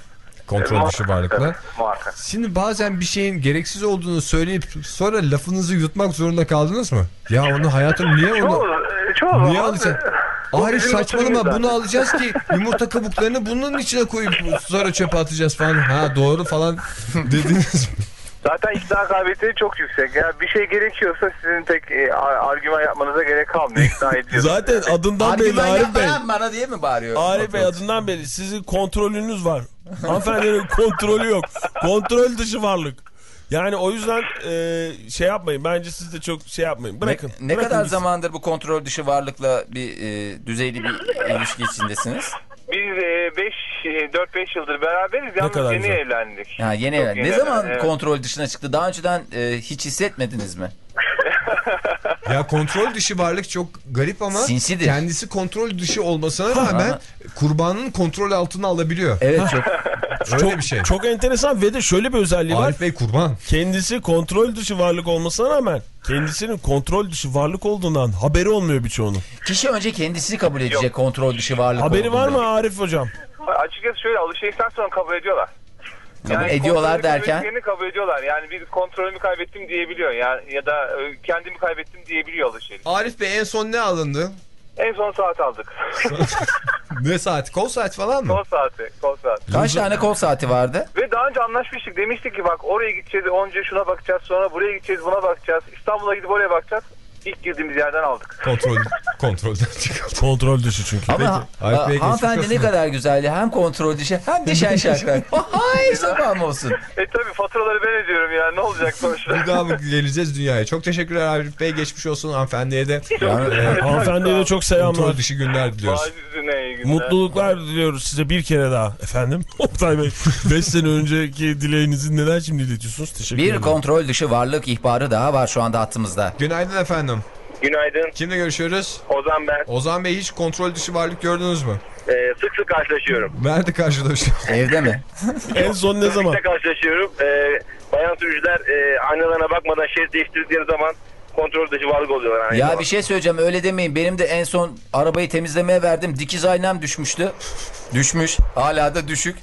Kontrol dışı varlıkla. Muhakkak. Şimdi bazen bir şeyin gereksiz olduğunu söyleyip sonra lafınızı yutmak zorunda kaldınız mı? Ya onu hayatım niye onu... Çoğu, çoğu Niye alacaksın? Bu Arif saçmalama bunu alacağız ki yumurta kabuklarını bunun içine koyup sonra çöpe atacağız falan. Ha doğru falan dediniz mi? Zaten ikna kabiliyeti çok yüksek. Yani bir şey gerekiyorsa sizin tek e, ar- argüman yapmanıza gerek kalmıyor. İkna ediyorsunuz. Zaten adından belli Argüman Arif Bey. yapma bana diye mi bağırıyor? Arif Bey adından belli. Sizin kontrolünüz var. Hanımefendinin kontrolü yok. Kontrol dışı varlık. Yani o yüzden e, şey yapmayın. Bence siz de çok şey yapmayın. Ne, Bırakın. ne bırakın kadar gitsin. zamandır bu kontrol dışı varlıkla bir e, düzeyli bir ilişki içindesiniz? Biz e, 5 4-5 yıldır beraberiz. Yalnız kadar yeni güzel. evlendik. Ha yeni Çok evlen- yeni Ne zaman evet. kontrol dışına çıktı? Daha önceden e, hiç hissetmediniz mi? Ya kontrol dışı varlık çok garip ama Sinsidir. kendisi kontrol dışı olmasına rağmen kurbanın kontrol altına alabiliyor. Evet çok. Öyle çok, bir şey. Çok enteresan ve de şöyle bir özelliği var. Arif Bey kurban. Kendisi kontrol dışı varlık olmasına rağmen kendisinin kontrol dışı varlık olduğundan haberi olmuyor birçoğunun. Kişi önce kendisini kabul edecek kontrol dışı varlık Haberi var olduğunda. mı Arif hocam? Açıkçası şöyle alışverişten sonra kabul ediyorlar. Kabul ediyorlar kontrolü derken? kabul ediyorlar. Yani bir kontrolümü kaybettim diyebiliyor. Yani ya da e, kendimi kaybettim diyebiliyor alışveriş. Arif Bey en son ne alındı? En son saat aldık. Ne saat? Kol saat falan mı? kol saati, kol saati. Kaç tane kol saati vardı? Ve daha önce anlaşmıştık. Demiştik ki bak oraya gideceğiz, önce şuna bakacağız, sonra buraya gideceğiz, buna bakacağız. İstanbul'a gidip oraya bakacağız. İlk girdiğimiz yerden aldık. Kontrol, kontrolden çıkardı. Kontrol dışı çünkü. Ama ha- hanımefendi ne kadar güzeldi. Hem kontrol dışı hem de şen şakrak. Hay zaman olsun. E tabi faturaları ben ödüyorum ya. Ne olacak sonuçta? Bir daha mı geleceğiz dünyaya? Çok teşekkürler Arif Bey. Geçmiş olsun hanımefendiye de. Yani, Hanımefendiye de çok Kontrol selamlar. dışı günler diliyoruz. Günler. Mutluluklar diliyoruz size bir kere daha. Efendim? Oktay Bey 5 sene önceki dileğinizi neden şimdi iletiyorsunuz? Teşekkür bir ederim. kontrol dışı varlık ihbarı daha var şu anda hattımızda. Günaydın efendim. Günaydın. Kimle görüşüyoruz? Ozan ben. Ozan Bey hiç kontrol dışı varlık gördünüz mü? Ee, sık sık karşılaşıyorum. Nerede karşılaşıyorsunuz? Evde mi? En son ne zaman? karşılaşıyorum. Ee, bayan sürücüler e, aynalarına bakmadan şerit değiştirdikleri zaman kontrol dışı varlık oluyorlar. Ya bir şey söyleyeceğim öyle demeyin. Benim de en son arabayı temizlemeye verdim. Dikiz aynam düşmüştü. Düşmüş. Hala da düşük.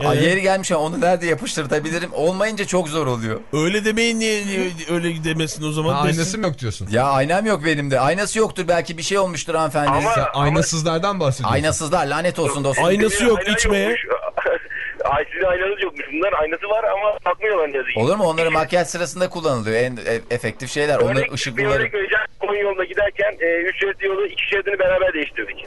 Ay, Evet. yeri gelmiş ama onu nerede yapıştırtabilirim? Olmayınca çok zor oluyor. Öyle demeyin niye, niye öyle demesin o zaman. Ha, aynası mı yok diyorsun? Ya aynam yok benim de. Aynası yoktur belki bir şey olmuştur hanımefendi. Ama- Sen aynasızlardan bahsediyorsun. Aynasızlar lanet olsun dostum. Aynası yok Ayna içmeye. yokmuş. Ay sizin aynanız yokmuş. Bunların aynası var ama takmıyorlar yazık. Olur mu? Onları makyaj sırasında kullanılıyor. En e- efektif şeyler. Onların Örnek, bir ışıklıları. örnek vereceğim. Konya yolunda giderken e, üç şeritli yolu iki şeridini beraber değiştirdik.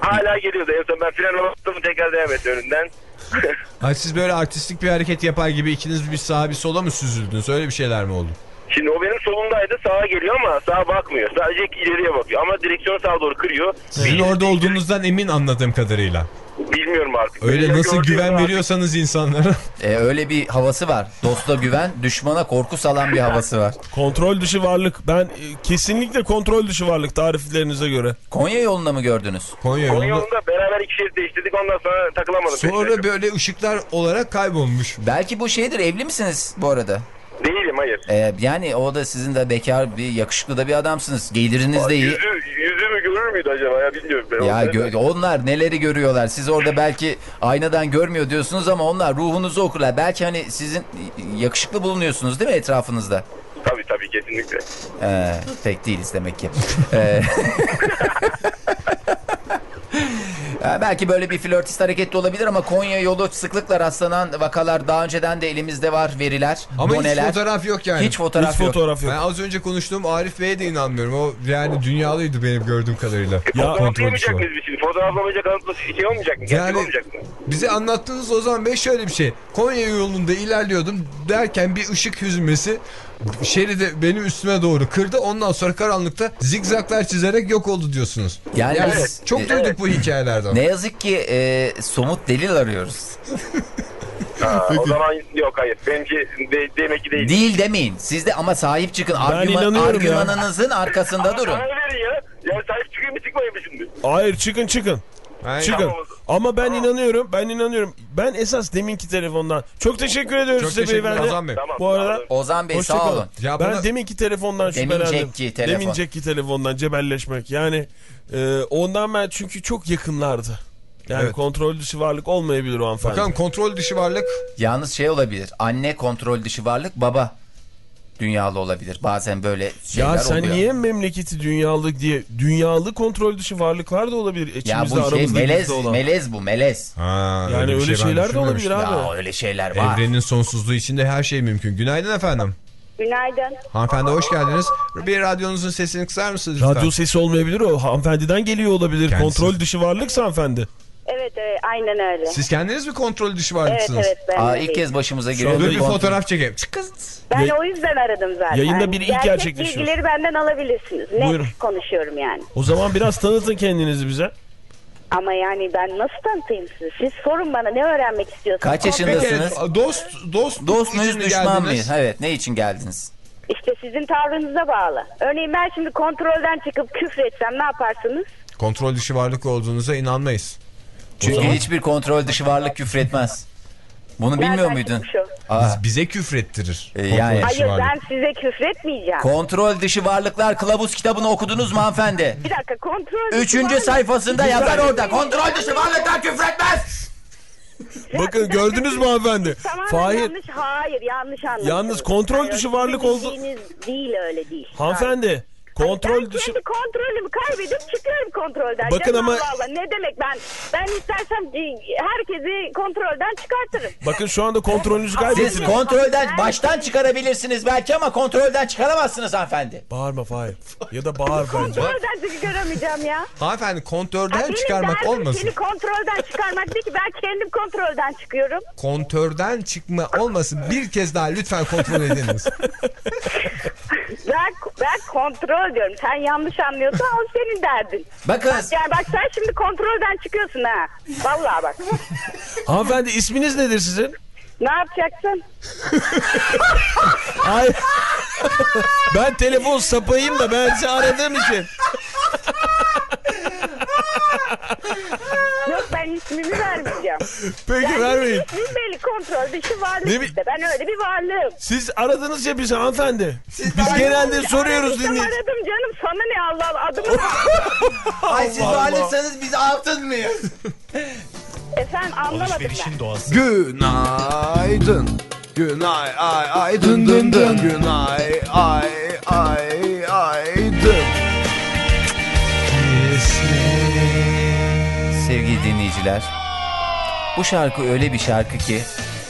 Hala geliyordu. En son ben fren bastım tekrar devam etti önünden. Ha, siz böyle artistik bir hareket yapar gibi ikiniz bir sağa bir sola mı süzüldünüz? Öyle bir şeyler mi oldu? Şimdi o benim solumdaydı. Sağa geliyor ama sağa bakmıyor. Sadece ileriye bakıyor. Ama direksiyonu sağa doğru kırıyor. Sizin orada olduğunuzdan emin anladığım kadarıyla. Bilmiyorum artık. Öyle Benim nasıl güven artık- veriyorsanız insanlara. E, öyle bir havası var. Dosta güven, düşmana korku salan bir havası var. Kontrol dışı varlık. Ben e, kesinlikle kontrol dışı varlık tariflerinize göre. Konya yolunda mı gördünüz? Konya Konya yolunda. yolunda beraber iki şerit değiştirdik. Ondan sonra takılamadım. Sonra böyle ışıklar olarak kaybolmuş. Belki bu şeydir. Evli misiniz bu arada? Değilim hayır. E, yani o da sizin de bekar bir yakışıklı da bir adamsınız. Geliriniz de iyi. Yüzü, yüzümü görür müydü acaba ya bilmiyorum. Ben Ya gö- onlar neleri görüyorlar. Siz orada belki aynadan görmüyor diyorsunuz ama onlar ruhunuzu okurlar. Belki hani sizin yakışıklı bulunuyorsunuz değil mi etrafınızda? Tabii tabii kesinlikle. Ee, pek değiliz demek ki. Ee, Ya belki böyle bir flörtist hareket de olabilir ama Konya yolu sıklıkla rastlanan vakalar daha önceden de elimizde var veriler, Ama doneler. hiç fotoğraf yok yani. Hiç fotoğraf Hiç yok. fotoğraf yok. Ben az önce konuştuğum Arif Bey'e de inanmıyorum. O yani dünyalıydı benim gördüğüm kadarıyla. Ya Fotoğraflayamayacak mıyız biz şimdi? Fotoğraflamayacak kanıtlı şey olmayacak mı? Gerçek Yani- olmayacak mı? Bize anlattığınız Ozan Bey şöyle bir şey. Konya yolunda ilerliyordum derken bir ışık hüzmesi şeridi benim üstüme doğru kırdı. Ondan sonra karanlıkta zigzaklar çizerek yok oldu diyorsunuz. Yani Yani biz- çok e, duyduk bu hikayelerden. Ne yazık ki e, somut delil arıyoruz. Ha, o zaman yok hayır. Benimki de, demek ki değil. Değil demeyin. Siz de ama sahip çıkın. Argüman, inanıyorum ya. argümanınızın arkasında durun. Verin ya. Ya sahip çıkayım mı çıkmayayım mı şimdi? Hayır çıkın çıkın. Aynen. Çıkın. Tamam. Ama ben inanıyorum. Ben inanıyorum. Ben esas deminki telefondan. Çok teşekkür ediyoruz Çok size teşekkürler beyefendi. Ozan Bey. Tamam. Bu arada. Ozan Bey sağ olun. Ya ben buna- deminki telefondan Demincekki şüphelendim. telefon. Demincekki telefondan cebelleşmek. Yani e, ondan ben çünkü çok yakınlardı. Yani Evet. kontrol dışı varlık olmayabilir o hanımefendi. Bakalım kontrol dışı varlık. Yalnız şey olabilir. Anne kontrol dışı varlık, baba dünyalı olabilir. Bazen böyle şeyler ya sen oluyor. niye memleketi dünyalık diye dünyalı kontrol dışı varlıklar da olabilir Ya içimizde bu şey aramızda melez, olan. melez bu melez. Ha, Yani bir öyle şey şeyler de olabilir abi. Ya öyle şeyler var. Evrenin sonsuzluğu içinde her şey mümkün. Günaydın efendim. Günaydın. Hanımefendi hoş geldiniz. Bir radyonuzun sesini kısar mısınız lütfen? Radyo sesi olmayabilir o hanımefendiden geliyor olabilir. Kendisi. Kontrol dışı varlıksa hanımefendi. Evet, evet aynen öyle. Siz kendiniz mi kontrol dışı Evet varlıksınız? evet ben Aa, ilk kez başımıza geliyor. Dur bir Kontrol- fotoğraf çekeyim. Ben Yay- o yüzden aradım zaten. Yayında bir ilk Gerçek gerçekleşiyor. bilgileri benden alabilirsiniz. Net Buyurun. konuşuyorum yani. O zaman biraz tanıtın kendinizi bize. Ama yani ben nasıl tanıtayım sizi? Siz sorun bana ne öğrenmek istiyorsunuz? Kaç yaşındasınız? Peki, dost, dost, Dost muyuz için düşman geldiniz? mıyız? Evet ne için geldiniz? İşte sizin tavrınıza bağlı. Örneğin ben şimdi kontrolden çıkıp küfretsem ne yaparsınız? Kontrol dışı varlık olduğunuza inanmayız. Çünkü hiçbir kontrol dışı varlık küfretmez. Bunu bilmiyor Nereden muydun? çıkmış o? Aa, Bize küfrettirir. E, kontrol yani- Hayır varlık. ben size küfretmeyeceğim. kontrol dışı varlıklar kılavuz kitabını okudunuz mu hanımefendi? bir dakika kontrol dışı Üçüncü varlık- sayfasında yazar orada. Kontrol dışı varlıklar küfretmez. Bakın gördünüz mü hanımefendi? Tamamen Fahir yanlış. Hayır yanlış anladınız. Yalnız kontrol Hayır, dışı varlık oldu- Değil öyle değil. hanımefendi kontrol ben dışı kendi kontrolümü kaybedip çıkıyorum kontrolden. Bakın Canım ama- Allah ne demek ben ben istersem e, herkesi kontrolden çıkartırım. bakın şu anda kontrolünüzü Siz kaybettiniz. kontrolden baştan çıkarabilirsiniz belki ama kontrolden çıkaramazsınız hanımefendi. Bağırma Fahir. Ya da bağır bence. Kontrolden çıkarameyeceğim ya. Hanımefendi kontörden Benim çıkarmak olmasın. Seni kontrolden çıkarmak değil ki ben kendim kontrolden çıkıyorum. Kontörden çıkma olmasın. Bir kez daha lütfen kontrol ediniz. Ben, ben kontrol diyorum. Sen yanlış anlıyorsan o senin derdin. Bakın Yani bak sen şimdi kontrolden çıkıyorsun ha. Vallahi bak. Hanımefendi isminiz nedir sizin? Ne yapacaksın? Hayır. ben telefon sapayım da ben sizi aradığım için. Yok ben ismimi vermeyeceğim. Peki Yani vermeyin. ismim belli kontrol dışı varlık işte. Ben öyle bir varlığım. Siz aradınız ya bizi hanımefendi. Biz genelde soruyoruz Aradıysam dinleyici. aradım canım sana ne Allah Allah adımı ay siz varlıksanız biz altın mıyız? Efendim anlamadım ben. Alışverişin doğası. Günaydın. Günay ay ay dın dın dın. Günay ay ay ay dın. Sevgili dinleyiciler, bu şarkı öyle bir şarkı ki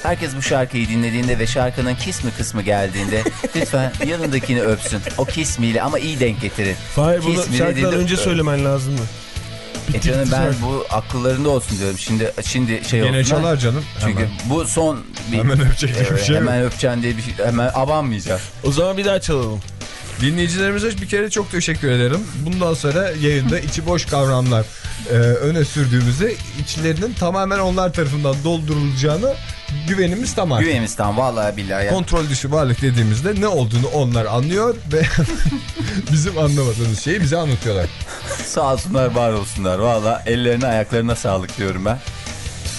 herkes bu şarkıyı dinlediğinde ve şarkının kismi kısmı geldiğinde lütfen yanındakini öpsün. O kismiyle ama iyi denk getirin. Hayır bunu Kismi şarkıdan dediğinde önce söylemen lazımdı. E canım ben bu akıllarında olsun diyorum. Şimdi şimdi şey Gene çalar canım. Çünkü Hemen. bu son bir, Hemen öpecek diye bir şey hemen öpeceksin diye bir şey hemen abanmayacağız. O zaman bir daha çalalım. Dinleyicilerimize bir kere çok teşekkür ederim. Bundan sonra yayında içi boş kavramlar e, öne sürdüğümüzde içlerinin tamamen onlar tarafından doldurulacağını güvenimiz tamam. Güvenimiz tam vallahi billahi ya. Kontrol dışı varlık dediğimizde ne olduğunu onlar anlıyor ve bizim anlamadığımız şeyi bize anlatıyorlar. Sağ olsunlar var olsunlar. Valla ellerine ayaklarına sağlık diyorum ben.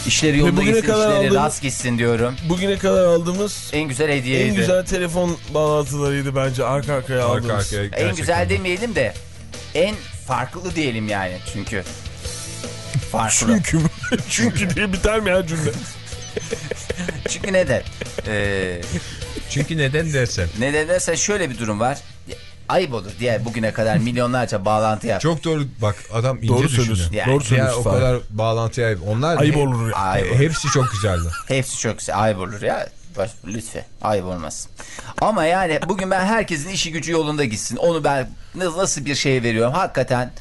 İşleri yolunda bugüne gitsin, kadar işleri aldığımız- rast gitsin diyorum. Bugüne kadar aldığımız En güzel hediyeydi. en güzel telefon bağlantılarıydı bence arka arkaya Arka aldığımız. arkaya En güzel demeyelim de en farklı diyelim yani çünkü. Farklı. Çünkü? Çünkü diye biter mi ya cümle? Çünkü neden? Ee, Çünkü neden dersen. neden dersen şöyle bir durum var. Ayıp olur diğer bugüne kadar milyonlarca bağlantı yap. Çok doğru bak adam ince Doğru düşünüyor. söylüyorsun. Yani. Doğru Ya söylüyorsun. o kadar bağlantıya ayıp. Onlar Ayıp he- olur ya. Ayıp olur. Hepsi çok güzeldi. Hepsi çok güzel. Ayıp olur ya. Baş- Lütfen ayıp olmaz. Ama yani bugün ben herkesin işi gücü yolunda gitsin. Onu ben nasıl bir şey veriyorum. Hakikaten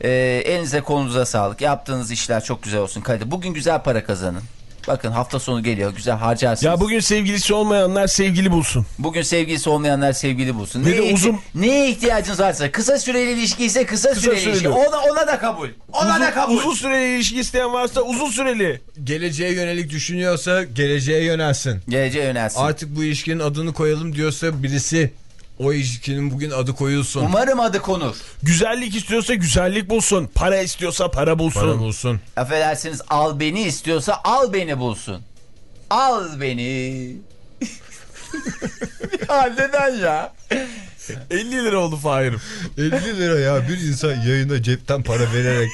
e, elinize kolunuza sağlık. Yaptığınız işler çok güzel olsun. Kalite. Bugün güzel para kazanın. Bakın hafta sonu geliyor. Güzel harcarsınız. Ya bugün sevgilisi olmayanlar sevgili bulsun. Bugün sevgilisi olmayanlar sevgili bulsun. De Neye, uzun- neye ihtiyacınız varsa kısa süreli ilişki ise kısa, süreli süreli. ilişki. Ona, ona da kabul. Ona Uzun, da kabul. uzun süreli ilişki isteyen varsa uzun süreli. Geleceğe yönelik düşünüyorsa geleceğe yönelsin. Geleceğe yönelsin. Artık bu ilişkinin adını koyalım diyorsa birisi o ilişkinin bugün adı koyulsun. Umarım adı konur. Güzellik istiyorsa güzellik bulsun. Para istiyorsa para bulsun. Para bulsun. Affedersiniz al beni istiyorsa al beni bulsun. Al beni. ya neden ya? 50 lira oldu Fahir'im. 50 lira ya bir insan yayına cepten para vererek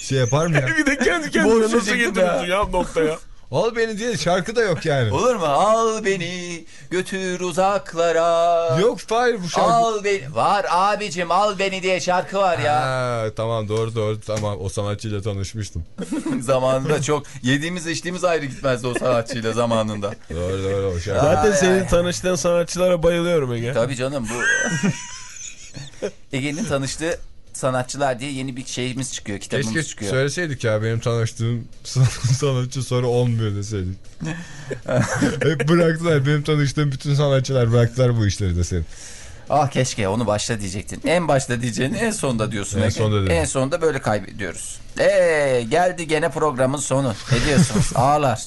şey yapar mı ya? bir de kendi kendine nasıl getiriyorsun ya noktaya? Al beni diye şarkı da yok yani. Olur mu? Al beni götür uzaklara. Yok hayır bu şarkı. Al beni. Var abicim al beni diye şarkı var ya. Ha, tamam doğru doğru tamam o sanatçıyla tanışmıştım. zamanında çok yediğimiz içtiğimiz ayrı gitmezdi o sanatçıyla zamanında. Doğru doğru o şarkı. Zaten Ay, senin ay. tanıştığın sanatçılara bayılıyorum Ege. Tabii canım bu Ege'nin tanıştığı sanatçılar diye yeni bir şeyimiz çıkıyor, kitabımız Keşke çıkıyor. söyleseydik ya benim tanıştığım sanatçı sonra olmuyor deseydik. Hep bıraktılar benim tanıştığım bütün sanatçılar bıraktılar bu işleri deseydik. Ah keşke onu başta diyecektin. En başta diyeceğini en sonda diyorsun. En sonda dedim. En sonda böyle kaybediyoruz. Eee geldi gene programın sonu. Ne diyorsunuz? Ağlar.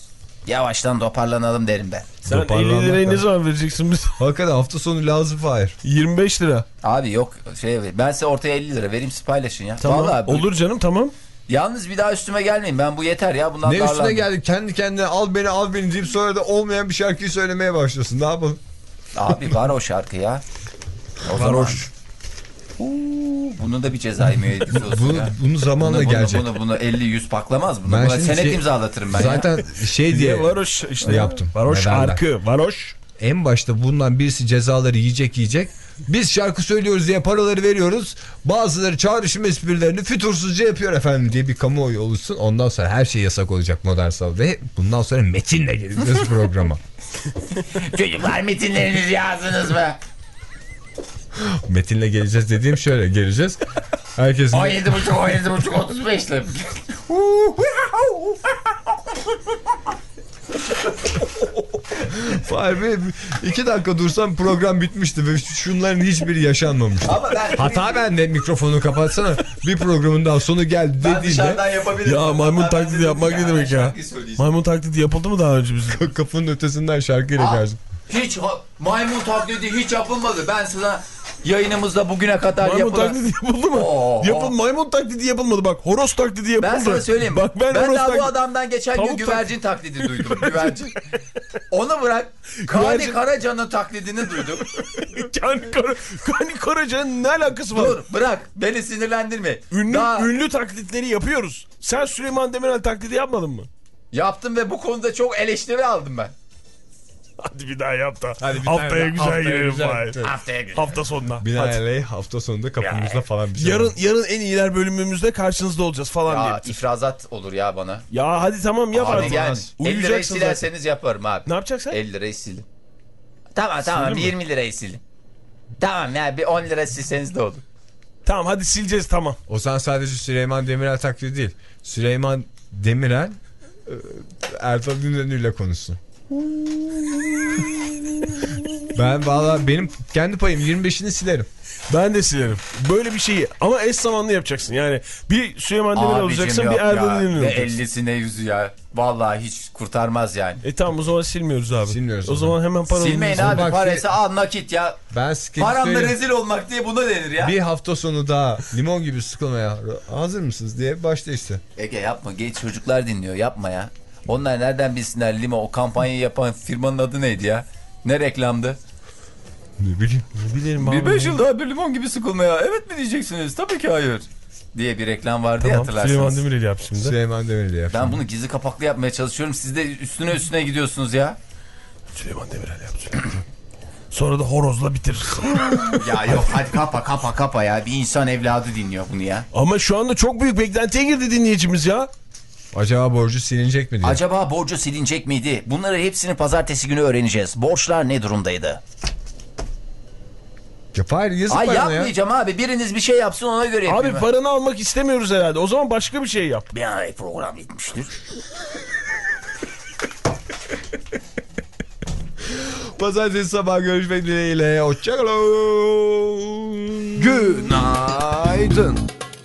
Yavaştan toparlanalım derim ben. Sen 50 Toparlanmak lirayı ne zaman vereceksin bize? Hakikaten hafta sonu lazım Fahir. 25 lira. Abi yok şey ben size ortaya 50 lira vereyim siz paylaşın ya. Tamam. Vallahi bu- Olur canım tamam. Yalnız bir daha üstüme gelmeyin. Ben bu yeter ya. Bundan Ne üstüne darlandım. geldik kendi kendine al beni al beni deyip sonra da olmayan bir şarkıyı söylemeye başlıyorsun. Ne yapalım? Abi var o şarkı ya. O zaman. Bunun da bir cezai müeyyidesi olsun Bunu, ya. bunu zamanla Bunu, bunu, gelecek. bunu, bunu 50-100 paklamaz. Bunu, Ben buna senet şey- imzalatırım ben ya. Zaten şey diye varoş işte Yaptım. Varoş şarkı. Varoş. en başta bundan birisi cezaları yiyecek yiyecek. Biz şarkı söylüyoruz diye paraları veriyoruz. Bazıları çağrışım esprilerini fütursuzca yapıyor efendim diye bir kamuoyu oluşsun. Ondan sonra her şey yasak olacak modern sabah. Ve bundan sonra metinle geleceğiz programa. Çocuklar metinlerinizi yazdınız mı? Metinle geleceğiz dediğim şöyle geleceğiz. Herkesin 17 buçuk 17 buçuk 35 lira. Fahir Bey iki dakika dursam program bitmişti ve şunların hiçbiri yaşanmamıştı. Ama ben, Hata bende mikrofonu kapatsana. Bir programın daha sonu geldi dediğinde. Ya maymun Ben taklidi yapmak ya, ne demek ya? Maymun taklidi yapıldı mı daha önce bizim? kapının ötesinden şarkıyla karşı. Hiç maymun taklidi hiç yapılmadı. Ben sana yayınımızda bugüne kadar Maymun yapılan... taklidi yapıldı mı? Oo. Yapıl, maymun taklidi yapılmadı bak. Horoz taklidi yapıldı. Ben sana söyleyeyim. Bak ben, ben daha taklidi... bu adamdan geçen gün Tavuk güvercin taklidi duydum. Güvercin. Onu bırak. Kani Güvercin- Karaca'nın taklidini duydum. Kani, Kara, Kani Karaca'nın ne alakası var? Dur bırak. Beni sinirlendirme. Ünlü, Daha- ünlü taklitleri yapıyoruz. Sen Süleyman Demirel taklidi yapmadın mı? Yaptım ve bu konuda çok eleştiri aldım ben. Hadi bir daha yap da. Hadi bir haftaya daha, güzel haftaya girelim güzel. Evet. Haftaya gün. Hafta sonuna. Binaenaleyh hafta sonunda kapımızda falan bir şey Yarın var. yarın en iyiler bölümümüzde karşınızda olacağız falan Ya diye. ifrazat olur ya bana. Ya hadi tamam yap Hadi artık. gel. 50 lirayı Uyuyacaksın silerseniz yaparım abi. Ne yapacaksın? 50 lirayı silin. Tamam tamam Silin mi? 20 lirayı silin. Tamam ya bir 10 lira silseniz de olur. Tamam hadi sileceğiz tamam. O zaman sadece Süleyman Demirel taklidi değil. Süleyman Demirel e, Ertuğrul Gündoğdu ile konuşsun. Ben valla benim kendi payım 25'ini silerim. Ben de silerim. Böyle bir şeyi ama eş zamanlı yapacaksın. Yani bir Süleyman Demirel olacaksın bir ya. Erdal İnönü Ne olacaksın. 50'si ne yüzü ya. Vallahi hiç kurtarmaz yani. E tamam o zaman silmiyoruz abi. Silmiyoruz O o zaman hemen para Silmeyin abi Bak, parası al nakit ya. Ben Paramla rezil olmak diye buna denir ya. Bir hafta sonu daha limon gibi sıkılmaya hazır mısınız diye başla işte. Ege yapma genç çocuklar dinliyor yapma ya. Onlar nereden bilsinler limo o kampanyayı yapan firmanın adı neydi ya? Ne reklamdı? Ne bileyim. Ne bileyim Bir beş yıl daha bir limon gibi sıkılmaya. Evet mi diyeceksiniz? Tabii ki hayır. Diye bir reklam vardı ya Tamam Süleyman. Demirel yap şimdi. Süleyman Demirel yap. Ben bunu gizli kapaklı yapmaya çalışıyorum. Siz de üstüne üstüne gidiyorsunuz ya. Süleyman Demirel yap. Sonra da horozla bitiririz. Ya yok hadi kapa kapa kapa ya. Bir insan evladı dinliyor bunu ya. ama şu anda çok büyük beklentiye girdi dinleyicimiz ya. Acaba borcu silinecek mi diye. Acaba borcu silinecek miydi? Bunları hepsini pazartesi günü öğreneceğiz. Borçlar ne durumdaydı? Ya Fahir yazık Ay bana ya. yapmayacağım abi. Biriniz bir şey yapsın ona göre yapayım. Abi ben. paranı almak istemiyoruz herhalde. O zaman başka bir şey yap. Bir ay program bitmiştir. Pazartesi sabah görüşmek dileğiyle. Hoşçakalın. Günaydın.